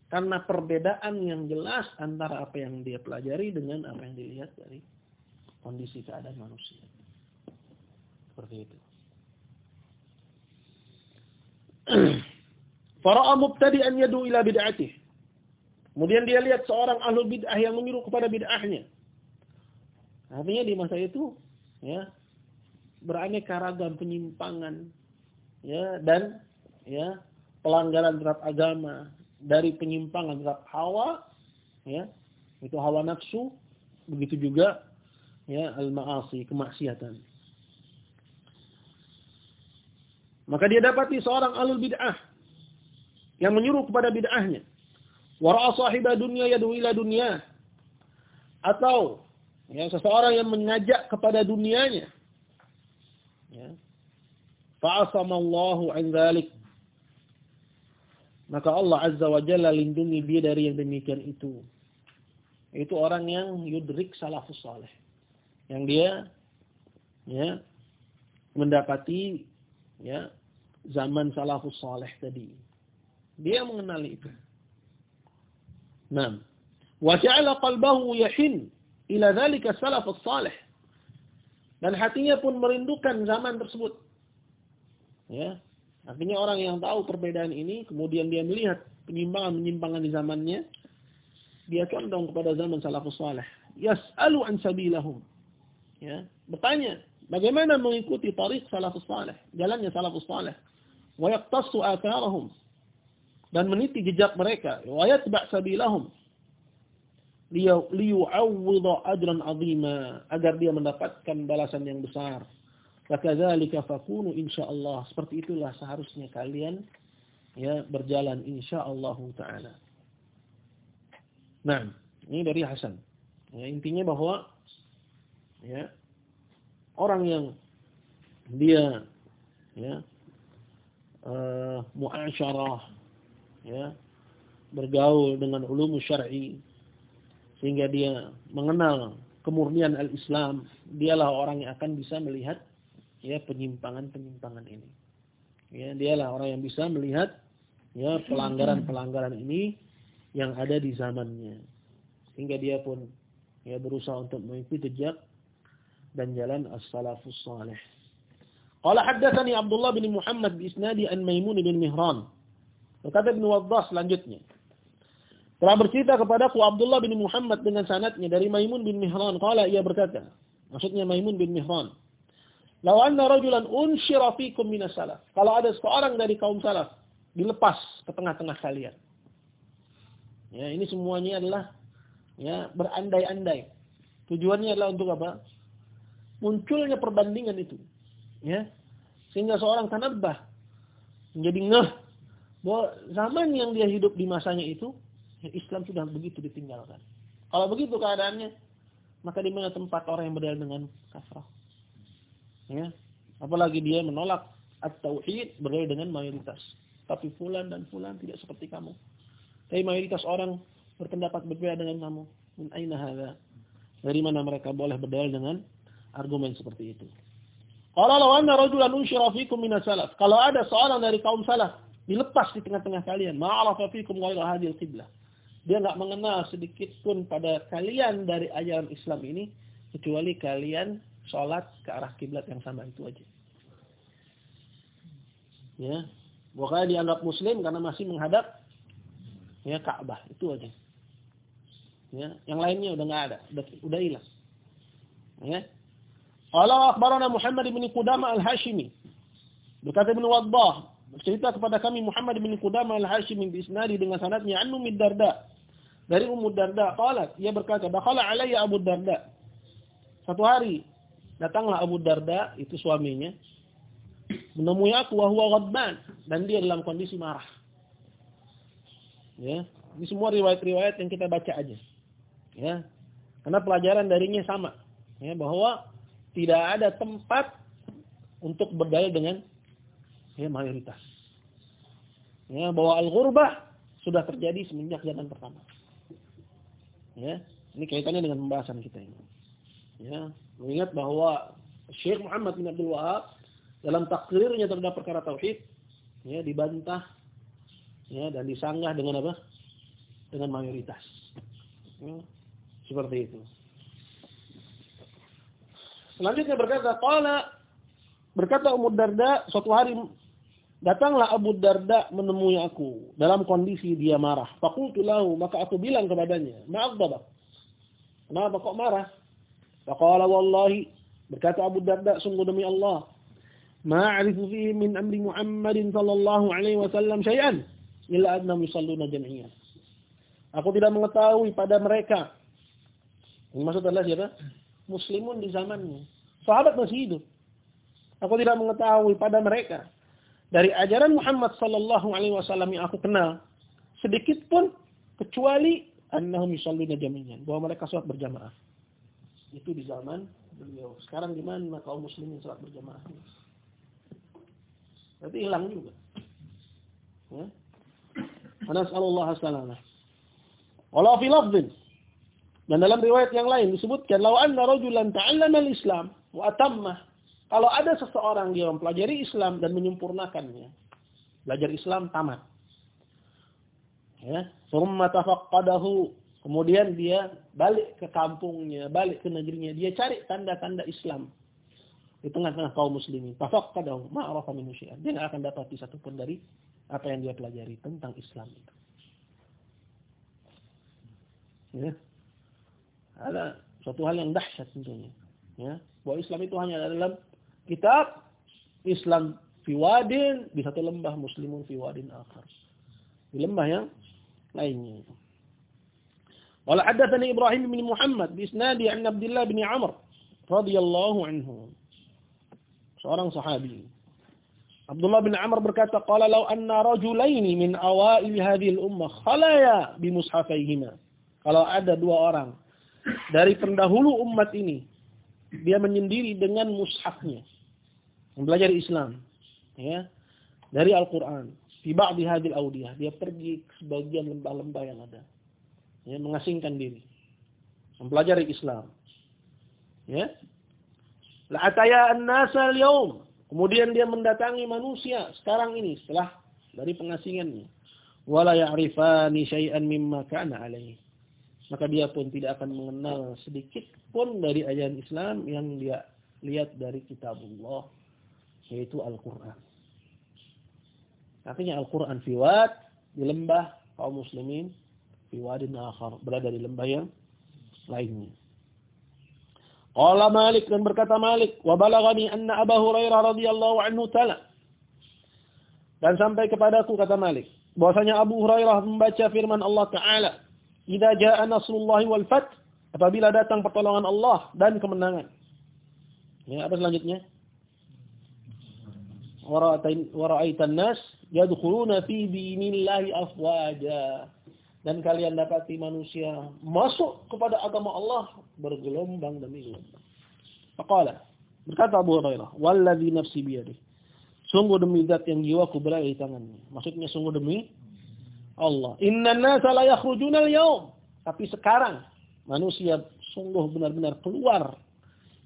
Karena perbedaan yang jelas antara apa yang dia pelajari dengan apa yang dilihat dari kondisi keadaan manusia. Seperti itu. Fara'a mubtadi'an yadu ila bid'atih. Kemudian dia lihat seorang ahlu bid'ah yang menyuruh kepada bid'ahnya. Artinya di masa itu ya beraneka ragam penyimpangan ya dan ya pelanggaran terhadap agama dari penyimpangan terhadap hawa ya itu hawa nafsu begitu juga ya al-ma'asi, kemaksiatan. Maka dia dapati seorang alul bid'ah yang menyuruh kepada bid'ahnya. Wara'a sahiba dunya yad'u ila dunya. Atau ya seseorang yang mengajak kepada dunianya. Ya. Fa'asamallahu an dzalik. Maka Allah Azza wa Jalla lindungi dia dari yang demikian itu. Itu orang yang yudrik salafus saleh yang dia ya mendapati ya zaman salafus saleh tadi. Dia mengenali itu. Nah, wa ja'ala qalbahu yahin ila dzalika salafus saleh. Dan hatinya pun merindukan zaman tersebut. Ya. Artinya orang yang tahu perbedaan ini kemudian dia melihat penyimpangan-penyimpangan di zamannya, dia condong kepada zaman salafus saleh. Yas'alu an sabilahum ya, bertanya bagaimana mengikuti tarik salafus salih, jalannya salafus salih. Wa yaqtassu atharahum dan meniti jejak mereka, wa yatba' sabilahum liyu'awwidha ajran 'azima agar dia mendapatkan balasan yang besar. Fakadzalika fakunu insyaallah. Seperti itulah seharusnya kalian ya berjalan insyaallah taala. Nah, ini dari Hasan. Ya, intinya bahwa ya orang yang dia ya uh, ya bergaul dengan ulum syar'i sehingga dia mengenal kemurnian al-Islam, dialah orang yang akan bisa melihat ya penyimpangan-penyimpangan ini. Ya, dialah orang yang bisa melihat ya pelanggaran-pelanggaran ini yang ada di zamannya. Sehingga dia pun ya berusaha untuk mengikuti jejak dan jalan as-salafus salih. Qala haddatsani Abdullah bin Muhammad bi isnadi an Maimun bin Mihran. Berkata Ibnu Waddah selanjutnya. Telah bercerita kepadaku Abdullah bin Muhammad dengan sanatnya dari Maimun bin Mihran. Qala ia berkata. Maksudnya Maimun bin Mihran. Lau anna rajulan unsyira fikum minas salaf. Kalau ada seorang dari kaum salaf dilepas ke tengah-tengah kalian. Ya, ini semuanya adalah ya berandai-andai. Tujuannya adalah untuk apa? Munculnya perbandingan itu. Ya. Sehingga seorang tanabbah menjadi ngeh bahwa zaman yang dia hidup di masanya itu Islam sudah begitu ditinggalkan. Kalau begitu keadaannya, maka di mana tempat orang yang berdalil dengan kafrah? Ya. Apalagi dia menolak at-tauhid berdalil dengan mayoritas. Tapi fulan dan fulan tidak seperti kamu. Tapi mayoritas orang berpendapat berbeda dengan kamu. Min aina hadza? Dari mana mereka boleh berdalil dengan argumen seperti itu? Kalau ada seorang dari kaum salaf dilepas di tengah-tengah kalian, ma'arafa fikum ghayra hadhihi qiblah. Dia enggak mengenal sedikit pun pada kalian dari ajaran Islam ini kecuali kalian sholat ke arah kiblat yang sama itu aja. Ya, bukannya dianggap muslim karena masih menghadap Ya Ka'bah itu aja. Ya, yang lainnya udah nggak ada, udah udah hilang. Ya. Allah akhbarana Muhammad bin Qudamah al-Hashimi. Berkata Ibnu Waddah, bercerita kepada kami Muhammad bin Qudamah al-Hashimi bi isnadi dengan sanadnya an Ummu Darda. Dari Ummu Darda qalat, ia berkata, "Dakhala alayya Abu Darda." Satu hari datanglah Abu Darda, itu suaminya, menemui aku wa huwa ghadban dan dia dalam kondisi marah. Ya, ini semua riwayat-riwayat yang kita baca aja. Ya. Karena pelajaran darinya sama, ya, bahwa tidak ada tempat untuk berdaya dengan ya, mayoritas. Ya, bahwa al-ghurbah sudah terjadi semenjak zaman pertama. Ya, ini kaitannya dengan pembahasan kita ini. Ya, mengingat bahwa Syekh Muhammad bin Abdul Wahab dalam takrirnya terhadap perkara tauhid ya dibantah ya dan disanggah dengan apa? Dengan mayoritas. Ya, seperti itu. Selanjutnya berkata, qala berkata Ummu Darda suatu hari datanglah Abu Darda menemui aku dalam kondisi dia marah. Faqultu lahu, maka aku bilang kepadanya, "Maaf, Bapak. Kenapa kok marah?" Faqala wallahi, berkata Abu Darda, sungguh demi Allah, ma'arifu fihi min amri Muhammadin sallallahu alaihi wasallam syai'an illa annahum yusalluna jami'an. Aku tidak mengetahui pada mereka. Yang maksud adalah siapa? Muslimun di zamannya. Sahabat masih hidup. Aku tidak mengetahui pada mereka dari ajaran Muhammad sallallahu alaihi wasallam yang aku kenal sedikit pun kecuali annahum yusalluna jami'an, bahwa mereka salat berjamaah. Itu di zaman beliau. Sekarang di mana kaum muslimin salat berjamaah? Berarti hilang juga. Ya. Nas'alullah salamah. Wala fi lafdhin. Dan dalam riwayat yang lain disebutkan law anna rajulan ta'allama al-Islam wa atammah. Kalau ada seseorang yang mempelajari Islam dan menyempurnakannya, belajar Islam tamat. Ya, summa tafaqqadahu, kemudian dia balik ke kampungnya, balik ke negerinya, dia cari tanda-tanda Islam di tengah-tengah kaum muslimin. Tafaqqadahu ma'arafa min Dia enggak akan dapat satu pun dari apa yang dia pelajari tentang Islam itu. Ya. Ada suatu hal yang dahsyat tentunya. Ya. Bahwa Islam itu hanya dalam kitab Islam fi wadin di satu lembah muslimun fi wadin akhar. Di lembah yang lainnya. Wala haddatsani Ibrahim bin Muhammad bi isnadi an Abdullah bin Amr radhiyallahu anhu. Seorang sahabi. Abdullah bin Amr berkata, "Qala law anna rajulaini min awail hadhihi al-ummah khalaya bi mushafaihima." Kalau ada dua orang dari pendahulu umat ini, dia menyendiri dengan mushafnya. Mempelajari Islam, ya, dari Al-Qur'an, di ba'di hadil audiyah, dia pergi ke sebagian lembah-lembah yang ada. Ya, mengasingkan diri. Mempelajari Islam. Ya. La ataya an-nasa al-yawm. Kemudian dia mendatangi manusia sekarang ini setelah dari pengasingannya. Wala ya'rifani syai'an mimma kana alaihi. Maka dia pun tidak akan mengenal sedikit pun dari ajaran Islam yang dia lihat dari kitabullah yaitu Al-Qur'an. Artinya Al-Qur'an fiwad di lembah kaum muslimin fiwadin akhar berada di lembah yang lainnya. Qala Malik dan berkata Malik, wa balagani anna Abu Hurairah radhiyallahu anhu tala. Dan sampai kepadaku kata Malik, bahwasanya Abu Hurairah membaca firman Allah taala, "Idza jaa nasrullahi wal fath" apabila datang pertolongan Allah dan kemenangan. Ya, apa selanjutnya? Wara'aitan nas yadkhuluna fi dinillahi afwaja. Dan kalian dapati manusia masuk kepada agama Allah bergelombang demi gelombang. Faqala, berkata Abu Hurairah, "Wallazi nafsi biyadih." Sungguh demi zat yang jiwaku berada di tangannya. Maksudnya sungguh demi Allah. Inna nasa la yakhrujuna al-yawm. Tapi sekarang manusia sungguh benar-benar keluar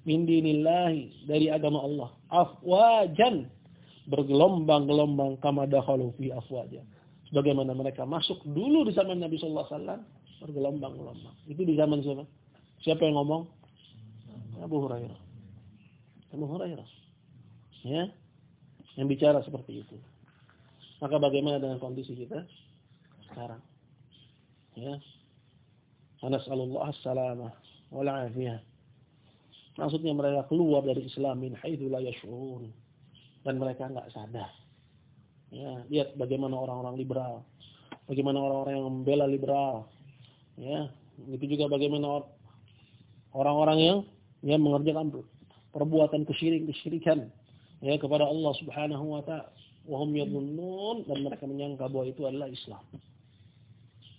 min dinillahi dari agama Allah afwajan bergelombang-gelombang kama dakhalu fi afwaja. Sebagaimana mereka masuk dulu di zaman Nabi sallallahu alaihi wasallam bergelombang-gelombang. Itu di zaman siapa? Siapa yang ngomong? Abu Hurairah. Abu Hurairah. Ya? Yang bicara seperti itu. Maka bagaimana dengan kondisi kita sekarang? Ya? Anasallallahu as-salamah wal afiyah. Maksudnya mereka keluar dari Islam min haitsu la dan mereka enggak sadar. Ya, lihat bagaimana orang-orang liberal. Bagaimana orang-orang yang membela liberal. Ya, itu juga bagaimana orang-orang yang yang mengerjakan perbuatan kesyirik-kesyirikan ya kepada Allah Subhanahu wa taala. Wahum yadhunnun dan mereka menyangka bahwa itu adalah Islam.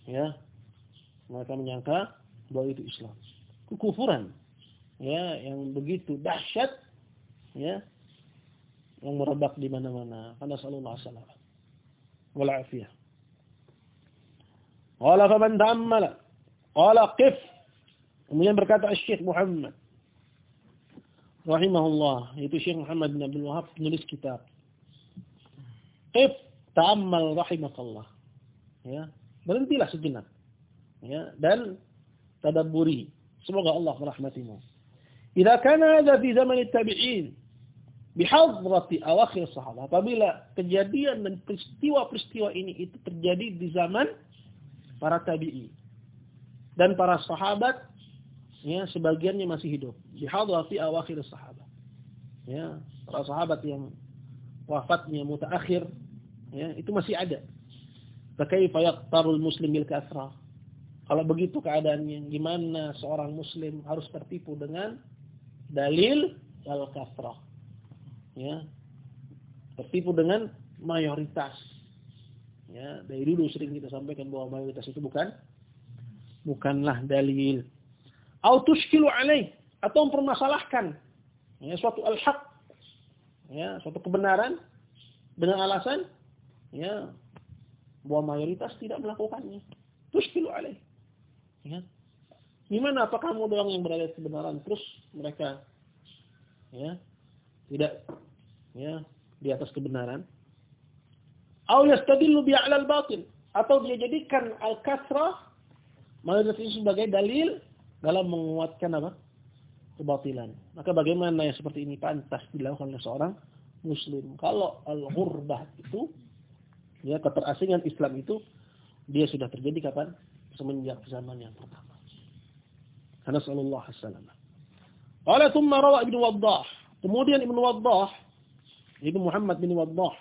Ya. Mereka menyangka bahwa itu Islam. Kekufuran ya yang begitu dahsyat ya yang merebak di mana-mana. Karena sallallahu alaihi wasallam. Wal afiyah. Qala faman ta'ammala qala qif. Kemudian berkata Syekh Muhammad rahimahullah, itu Syekh Muhammad bin Abdul Wahab penulis kitab. Qif ta'ammal rahimakallah. Ya, berhentilah sejenak. Ya, dan tadabburi. Semoga Allah merahmatimu. Jika zaman tabi'in bihadrati awakhir sahabat. Apabila kejadian dan peristiwa-peristiwa ini itu terjadi di zaman para tabi'i dan para sahabat ya sebagiannya masih hidup. Bihadrati awakhir sahabat. Ya, para sahabat yang wafatnya mutaakhir ya itu masih ada. Fakaifa payak muslim bil kasrah? Kalau begitu keadaannya, gimana seorang muslim harus tertipu dengan dalil al-kasrah? Ya. Tertipu dengan mayoritas. Ya, dari dulu sering kita sampaikan bahwa mayoritas itu bukan bukanlah dalil. Au alaih atau mempermasalahkan ya suatu al-haq ya suatu kebenaran dengan alasan ya bahwa mayoritas tidak melakukannya. Tushkilu alaih. Ya. Gimana apa kamu doang yang berada di kebenaran terus mereka ya tidak ya di atas kebenaran. Au yastadillu bi al batil. Atau dia jadikan al kasrah mayoritas ini sebagai dalil dalam menguatkan apa? Kebatilan. Maka bagaimana yang seperti ini pantas dilakukan oleh seorang muslim? Kalau al ghurbah itu ya keterasingan Islam itu dia sudah terjadi kapan? Semenjak zaman yang pertama. Nasallallahu alaihi wasallam. Qala thumma rawa Ibnu Waddah. Kemudian Ibnu Waddah Ibn Muhammad bin Waddah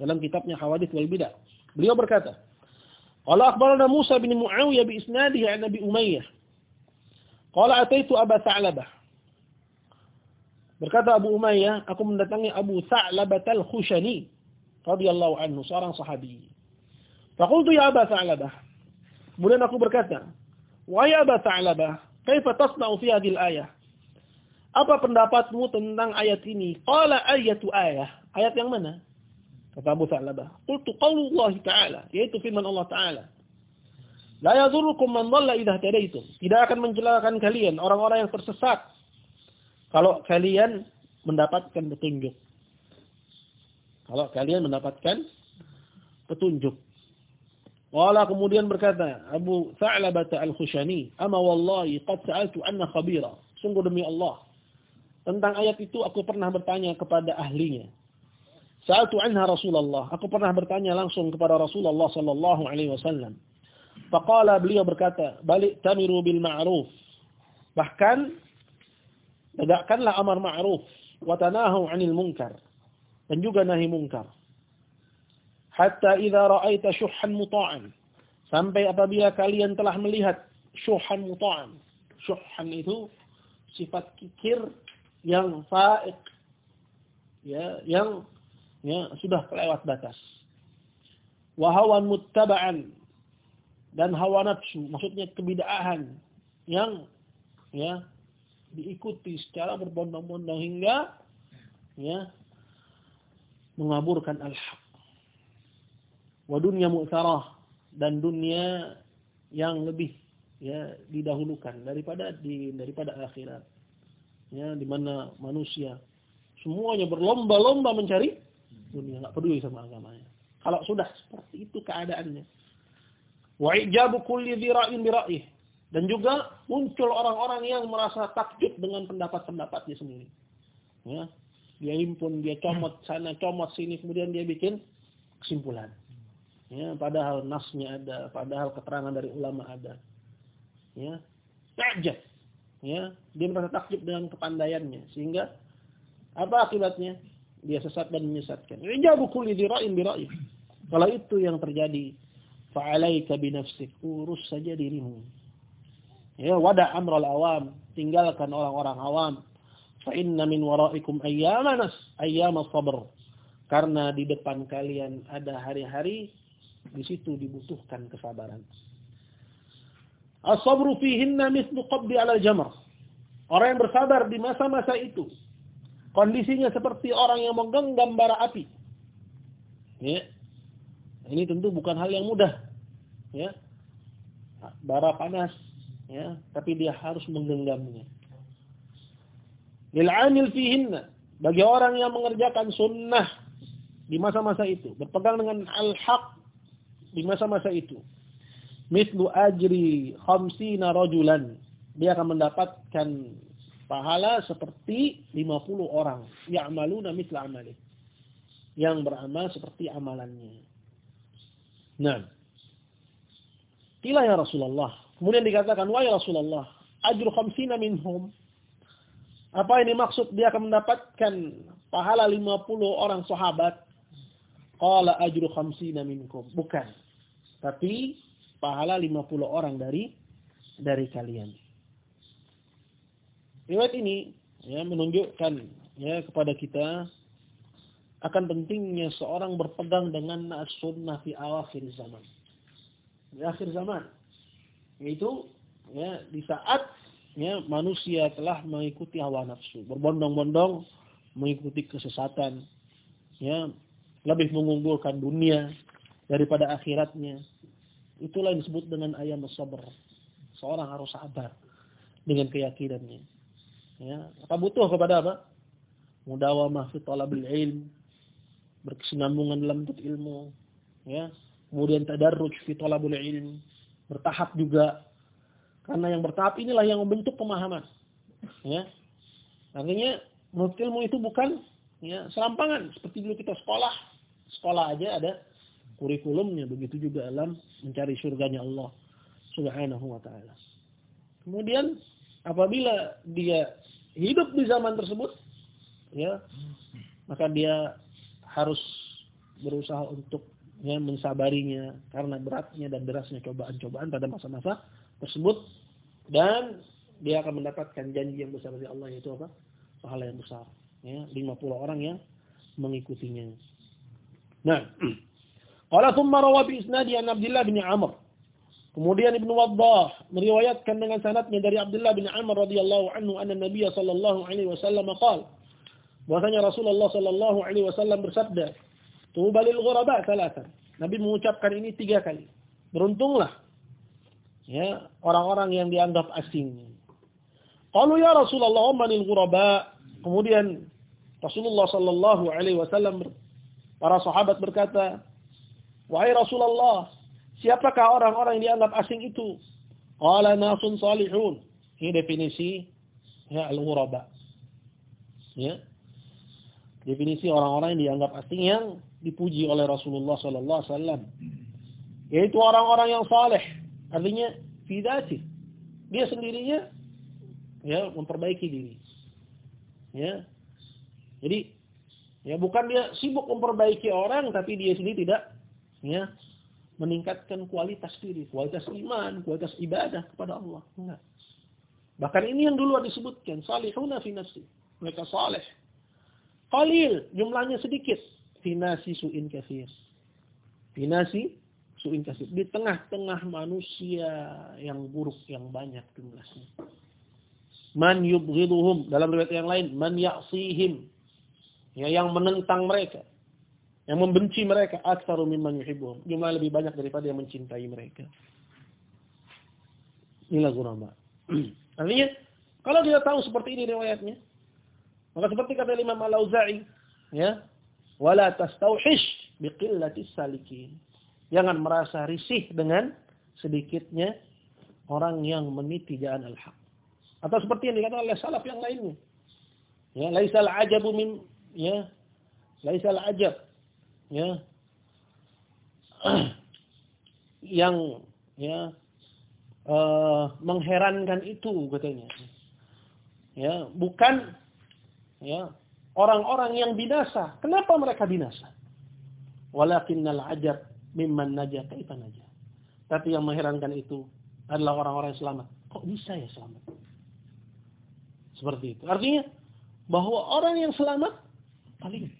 dalam kitabnya Hawadith wal Bidah. Beliau berkata qala akhbarana Musa bin Muawiyah bi isnadihi an Nabi Umayyah. Qala ataitu Aba Tha'labah berkata Abu Umayyah aku mendatangi Abu Tha'labah al-Khushani radhiyallahu anhu seorang sahabi. Faqultu ya Aba Tha'labah kemudian aku berkata wahai Aba Tha'labah Kaifa tasna'u fi hadhihi al-ayah? Apa pendapatmu tentang ayat ini? Qala ayatu ayah. Ayat yang mana? Kata Abu Tha'labah. Qultu qaulullah ta'ala. Yaitu firman Allah ta'ala. La yadhurukum man dhalla idha tadaitum. Tidak akan mencelakakan kalian orang-orang yang tersesat. Kalau kalian mendapatkan petunjuk. Kalau kalian mendapatkan petunjuk. Wala kemudian berkata Abu Tha'labah al-Khushani, "Ama wallahi qad sa'altu anna khabira." Sungguh demi Allah, tentang ayat itu aku pernah bertanya kepada ahlinya. Sa'altu anha Rasulullah. Aku pernah bertanya langsung kepada Rasulullah sallallahu alaihi wasallam. Faqala beliau berkata, "Balik tamiru bil ma'ruf." Bahkan tegakkanlah amar ma'ruf wa tanahu 'anil munkar dan juga nahi munkar. Hatta idza ra'aita syuhan muta'an. Sampai apabila kalian telah melihat syuhan muta'an. Syuhan itu sifat kikir yang faik ya yang ya sudah kelewat batas. Wahawan muttaba'an. Dan hawa nafsu maksudnya kebidaahan yang ya diikuti secara berbondong-bondong hingga ya mengaburkan al-haq. Wa dunya mu'tarah. Dan dunia yang lebih ya didahulukan daripada di daripada akhirat ya di mana manusia. Semuanya berlomba-lomba mencari dunia. Nggak peduli sama agamanya. Kalau sudah seperti itu keadaannya. Wa ijabu kulli bira'ih. Dan juga muncul orang-orang yang merasa takjub dengan pendapat-pendapatnya sendiri. Ya. Dia himpun dia comot sana comot sini kemudian dia bikin kesimpulan. Ya padahal nasnya ada padahal keterangan dari ulama ada. Ya. Takjub ya dia merasa takjub dengan kepandaiannya sehingga apa akibatnya? Dia sesat dan menyesatkan. Ijabu kulli dira'in bira'in kalau itu yang terjadi fa'alaika binafsik urus saja dirimu. Ya wada amral awam tinggalkan orang-orang awam. Fa inna min waraikum ayyamanas ayyamas sabr. Karena di depan kalian ada hari-hari di situ dibutuhkan kesabaran As-sabru fihinna mithlu qabdi ala jamr. Orang yang bersabar di masa-masa itu kondisinya seperti orang yang menggenggam bara api. Ya. Ini tentu bukan hal yang mudah. Ya. Bara panas, ya, tapi dia harus menggenggamnya. 'amil fihinna bagi orang yang mengerjakan sunnah di masa-masa itu, berpegang dengan al-haq di masa-masa itu mislu ajri khamsina rajulan. Dia akan mendapatkan pahala seperti 50 orang. Ya'maluna mithla amalih. Yang beramal seperti amalannya. Nah. Kila ya Rasulullah. Kemudian dikatakan, wahai Rasulullah, ajru khamsina minhum. Apa ini maksud dia akan mendapatkan pahala 50 orang sahabat? Qala ajru khamsina minkum. Bukan. Tapi pahala 50 orang dari dari kalian. Riwayat ini ya menunjukkan ya kepada kita akan pentingnya seorang berpegang dengan sunnah di akhir zaman. Di akhir zaman. Yaitu ya di saat ya manusia telah mengikuti hawa nafsu, berbondong-bondong mengikuti kesesatan, ya lebih mengunggulkan dunia daripada akhiratnya, Itulah yang disebut dengan ayam sabar. Seorang harus sabar dengan keyakinannya. Ya, apa butuh kepada apa? Mudawamah fi talabil ilm, berkesinambungan dalam menuntut ilmu, ya. Kemudian tadarruj fi talabul ilm, bertahap juga. Karena yang bertahap inilah yang membentuk pemahaman. Ya. Artinya menurut ilmu itu bukan ya serampangan seperti dulu kita sekolah. Sekolah aja ada kurikulumnya begitu juga dalam mencari surganya Allah Subhanahu wa taala. Kemudian apabila dia hidup di zaman tersebut ya maka dia harus berusaha untuk ya mensabarinya karena beratnya dan derasnya cobaan-cobaan pada masa-masa tersebut dan dia akan mendapatkan janji yang besar dari Allah yaitu apa? pahala yang besar ya 50 orang yang mengikutinya. Nah, Qala thumma rawa bi isnadi an Abdullah bin Amr. Kemudian Ibnu Waddah meriwayatkan dengan sanadnya dari Abdullah bin Amr radhiyallahu anhu anna Nabi sallallahu alaihi wasallam qala bahwasanya Rasulullah sallallahu alaihi wasallam bersabda tuba lil ghuraba thalathan. Nabi mengucapkan ini tiga kali. Beruntunglah ya orang-orang yang dianggap asing. Qalu ya Rasulullah manil ghuraba. Kemudian Rasulullah sallallahu alaihi wasallam para sahabat berkata wahai Rasulullah Siapakah orang-orang yang dianggap asing itu? Qala nasun salihun. Ini definisi ya al-ghuraba. Ya. Definisi orang-orang yang dianggap asing yang dipuji oleh Rasulullah sallallahu alaihi wasallam. Yaitu orang-orang yang saleh. Artinya fidati. Dia sendirinya ya memperbaiki diri. Ya. Jadi ya bukan dia sibuk memperbaiki orang tapi dia sendiri tidak ya meningkatkan kualitas diri, kualitas iman, kualitas ibadah kepada Allah. Enggak. Bahkan ini yang dulu disebutkan, salihuna fi nafsi. Mereka saleh. Qalil, jumlahnya sedikit. Finasi su'in kafir. Finasi su'in kafir. Di tengah-tengah manusia yang buruk, yang banyak jumlahnya. Man yubghiduhum. Dalam riwayat yang lain, man ya'sihim. Ya, yang menentang mereka yang membenci mereka aktsaru mimman yuhibbuhum. Jumlah lebih banyak daripada yang mencintai mereka. Inilah gurama. Artinya, kalau dia tahu seperti ini riwayatnya, maka seperti kata Imam Al-Auza'i, ya, wala tastauhish biqillatis salikin. Jangan merasa risih dengan sedikitnya orang yang meniti jalan al-haq. Atau seperti yang dikatakan oleh salaf yang lainnya. Ya, laisal ajabu min ya, laisal ajab ya yang ya uh, mengherankan itu katanya. Ya bukan ya orang-orang yang binasa. Kenapa mereka binasa? Walakinnal ajab mimman najah kaifa najah. Tapi yang mengherankan itu adalah orang-orang yang selamat. Kok bisa ya selamat? Seperti itu. Artinya bahwa orang yang selamat paling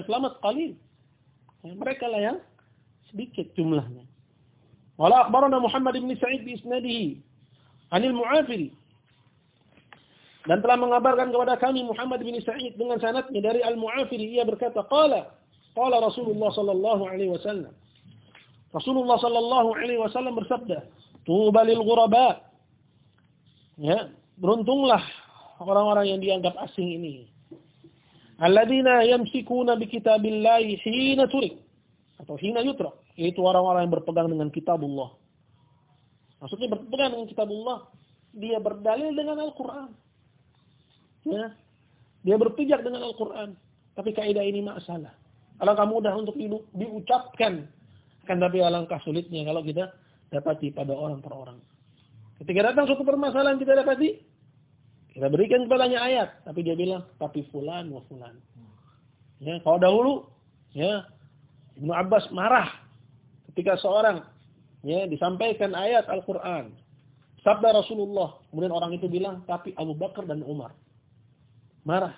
selamat qalil. Ya, mereka lah yang sedikit jumlahnya. Wala akhbarana Muhammad bin Sa'id bi isnadihi anil Mu'afiri. Dan telah mengabarkan kepada kami Muhammad bin Sa'id dengan sanadnya dari Al-Mu'afiri ia berkata qala qala Rasulullah sallallahu alaihi wasallam Rasulullah sallallahu alaihi wasallam bersabda tuba lil ghuraba ya beruntunglah orang-orang yang dianggap asing ini Alladzina yamsikuna bi kitabillahi hina turik atau hina yutrak, yaitu orang-orang yang berpegang dengan kitabullah. Maksudnya berpegang dengan kitabullah, dia berdalil dengan Al-Qur'an. Ya. Dia berpijak dengan Al-Qur'an. Tapi kaidah ini masalah. Alangkah mudah untuk diucapkan. Kan tapi alangkah sulitnya kalau kita dapati pada orang per orang. Ketika datang suatu permasalahan kita dapati, kita berikan kepadanya ayat, tapi dia bilang tapi fulan wa fulan. Ya, kalau dahulu ya Ibnu Abbas marah ketika seorang ya disampaikan ayat Al-Qur'an. Sabda Rasulullah, kemudian orang itu bilang tapi Abu Bakar dan Umar. Marah.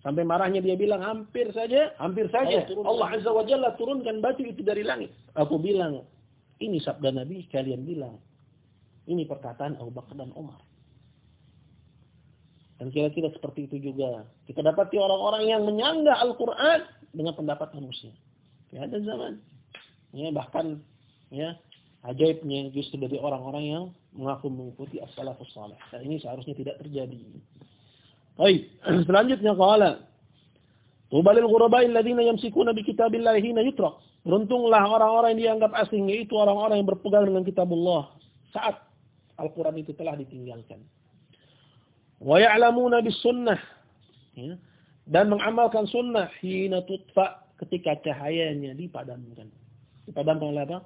Sampai marahnya dia bilang hampir saja, hampir saja Allah Azza wa Jalla turunkan batu itu dari langit. Aku bilang, ini sabda Nabi, kalian bilang. Ini perkataan Abu Bakar dan Umar. Dan kira-kira seperti itu juga. Kita dapati orang-orang yang menyanggah Al-Quran dengan pendapat manusia. Ya, ada zaman. Ya, bahkan ya ajaibnya justru dari orang-orang yang mengaku mengikuti as-salafus salih. Dan ini seharusnya tidak terjadi. Baik, selanjutnya qala Tubalil ghurabai alladziina yamsikuna bi kitabillahi hina yutrak. Beruntunglah orang-orang yang dianggap asing yaitu orang-orang yang berpegang dengan kitabullah saat Al-Qur'an itu telah ditinggalkan wa ya'lamuna bis sunnah ya, dan mengamalkan sunnah hina tutfa ketika cahayanya dipadamkan. Dipadamkan oleh apa?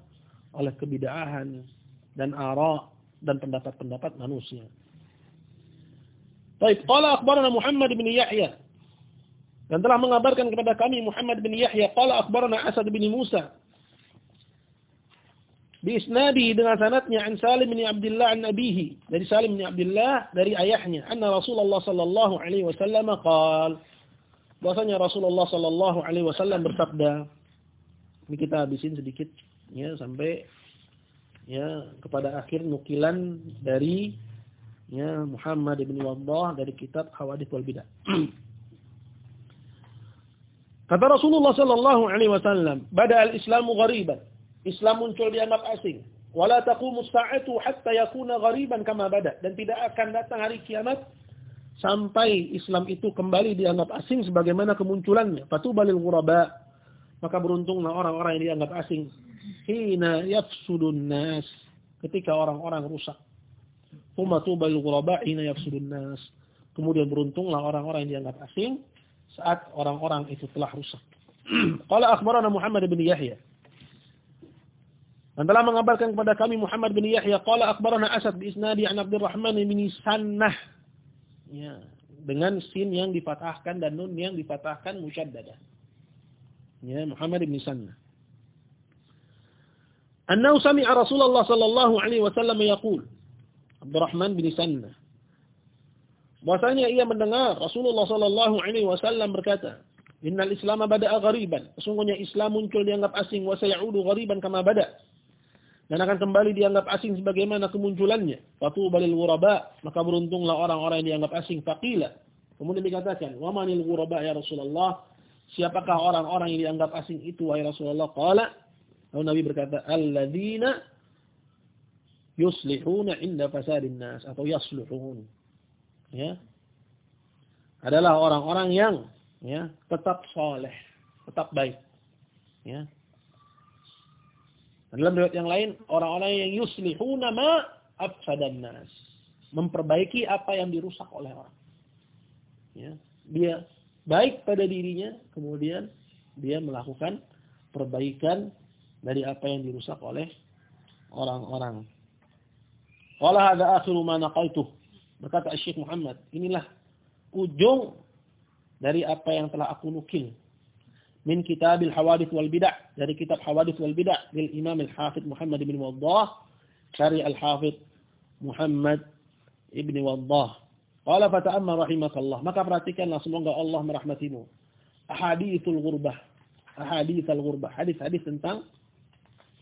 Oleh kebidaahan dan ara dan pendapat-pendapat manusia. Baik, qala akhbarana Muhammad bin Yahya dan telah mengabarkan kepada kami Muhammad bin Yahya qala akhbarana Asad bin Musa Biisnadi dengan sanatnya an Salim bin Abdullah an abihi dari Salim bin Abdullah dari ayahnya anna Rasulullah sallallahu alaihi wasallam qaal bahwasanya Rasulullah sallallahu alaihi wasallam bersabda ini kita habisin sedikit ya sampai ya kepada akhir nukilan dari ya Muhammad bin Waddah dari kitab Hawadith wal Bidah. Kata Rasulullah sallallahu alaihi wasallam, "Bada al-Islamu ghariban." Islam muncul dianggap asing. Wala taqumu as-sa'atu hatta yakuna ghariban kama bada dan tidak akan datang hari kiamat sampai Islam itu kembali dianggap asing sebagaimana kemunculannya. Fatubalil ghuraba. Maka beruntunglah orang-orang yang dianggap asing. Hina yafsudun nas. Ketika orang-orang rusak. Huma tubalil ghuraba hina yafsudun nas. Kemudian beruntunglah orang-orang yang dianggap asing saat orang-orang itu telah rusak. Qala akhbarana Muhammad bin Yahya. Dan telah mengabarkan kepada kami Muhammad bin Yahya qala akhbarana Asad bi isnadi an Abdurrahman bin Sannah. Ya, dengan sin yang dipatahkan dan nun yang dipatahkan musyaddadah. Ya, Muhammad bin Sannah. Annahu sami'a Rasulullah sallallahu alaihi wasallam yaqul Abdurrahman bin Sannah Bahwasanya ia mendengar Rasulullah sallallahu alaihi wasallam berkata, "Innal Islam bada'a ghariban." Sesungguhnya Islam muncul dianggap asing wa sayaudu ghariban kama bada. Dan akan kembali dianggap asing sebagaimana kemunculannya. Fatu balil ghuraba, maka beruntunglah orang-orang yang dianggap asing. Faqila. Kemudian dikatakan, "Wa manil ghuraba ya Rasulullah?" Siapakah orang-orang yang dianggap asing itu wahai Rasulullah? Qala. Lalu Nabi berkata, "Alladzina yuslihuna inda fasadin nas atau yasluhun." ya adalah orang-orang yang ya tetap soleh, tetap baik. Ya. Dalam riwayat yang lain, orang-orang yang yuslihuna ma afsadan nas. Memperbaiki apa yang dirusak oleh orang. Ya. Dia baik pada dirinya, kemudian dia melakukan perbaikan dari apa yang dirusak oleh orang-orang. Qala hadza akhiru ma Berkata Syekh Muhammad, inilah ujung dari apa yang telah aku nukil. Min kitabil hawadith wal bid'ah. Dari kitab hawadith wal bid'ah. Dari imam al-hafidh Muhammad ibn Waddah. Dari al-hafidh Muhammad ibn Waddah. Qala fata'amma rahimakallah. Maka perhatikanlah semoga Allah merahmatimu. Ahadithul gurbah. Ahadithul gurbah. Hadis-hadis tentang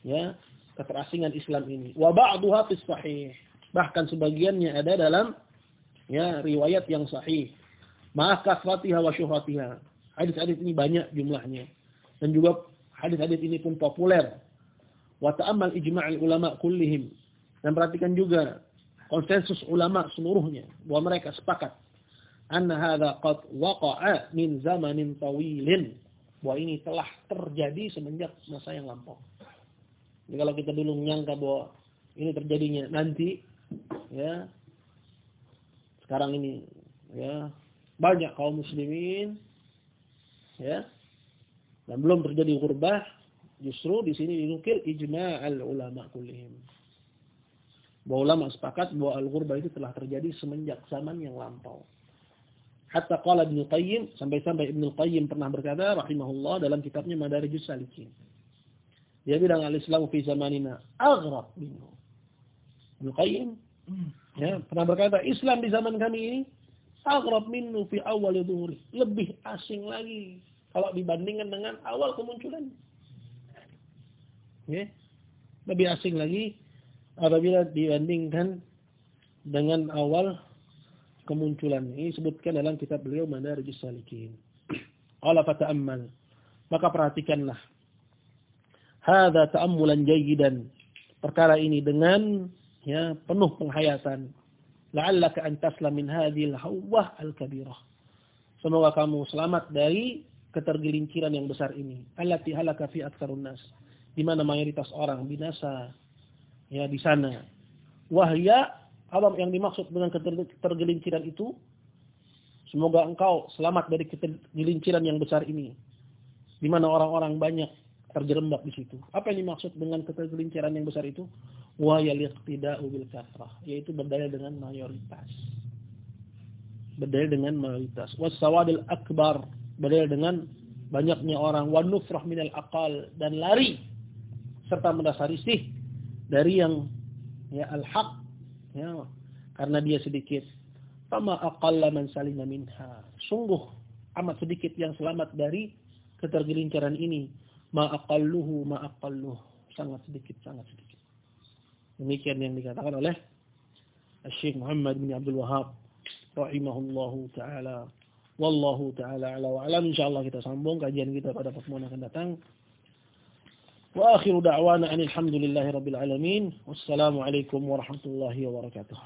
ya keterasingan Islam ini. Wa ba'duha fis sahih. Bahkan sebagiannya ada dalam ya riwayat yang sahih. Ma'ah kasratiha wa syuhratiha. Hadis-hadis ini banyak jumlahnya. Dan juga hadis-hadis ini pun populer. Wa ta'ammal ijma'il ulama kullihim. Dan perhatikan juga konsensus ulama seluruhnya bahwa mereka sepakat anna hadza qad waqa'a min zamanin tawilin. Bahwa ini telah terjadi semenjak masa yang lampau. Jadi kalau kita dulu menyangka bahwa ini terjadinya nanti ya sekarang ini ya banyak kaum muslimin ya. Dan belum terjadi kurbah justru di sini dinukil ijma' al ulama kullihim. Bahwa ulama sepakat bahwa al kurbah itu telah terjadi semenjak zaman yang lampau. Hatta qala Ibnu Qayyim sampai-sampai Ibnu Qayyim pernah berkata rahimahullah dalam kitabnya Madarijus Salikin. Dia bilang al-Islam fi zamanina aghrab minhu. Ibnu Qayyim Ya, pernah berkata Islam di zaman kami ini agrab minnu fi awal dhuhri. Lebih asing lagi kalau dibandingkan dengan awal kemunculan. Ya. Lebih asing lagi apabila dibandingkan dengan awal kemunculan. Ini disebutkan dalam kitab beliau Madarijus Salikin. Qala fata'ammal. Maka perhatikanlah. Hadza ta'ammulan jayyidan. Perkara ini dengan ya penuh penghayatan la'allaka an taslam min hadhil hawwah al-kabirah semoga kamu selamat dari ketergelinciran yang besar ini allati halaka fi aktsarun nas di mana mayoritas orang binasa ya di sana wahya apa yang dimaksud dengan ketergelinciran itu semoga engkau selamat dari ketergelinciran yang besar ini di mana orang-orang banyak terjerembab di situ. Apa yang dimaksud dengan ketergelinciran yang besar itu? Wa yaliqtida'u bil kathrah, yaitu berdaya dengan mayoritas. Berdaya dengan mayoritas. Wasawadil akbar, berdaya dengan banyaknya orang wa nufrah minal aqal dan lari serta mendasari sih dari yang ya al-haq ya karena dia sedikit. Fama aqalla man salima minha. Sungguh amat sedikit yang selamat dari ketergelinciran ini. Ma aqalluhu ma aqalluh. Sangat sedikit sangat sedikit. Demikian yang dikatakan oleh Syekh Muhammad bin Abdul Wahab rahimahullahu taala. Wallahu taala ala wa alam. Insyaallah kita sambung kajian kita pada pertemuan akan datang. Wa akhiru da'wana alhamdulillahi rabbil alamin. Wassalamualaikum warahmatullahi wabarakatuh.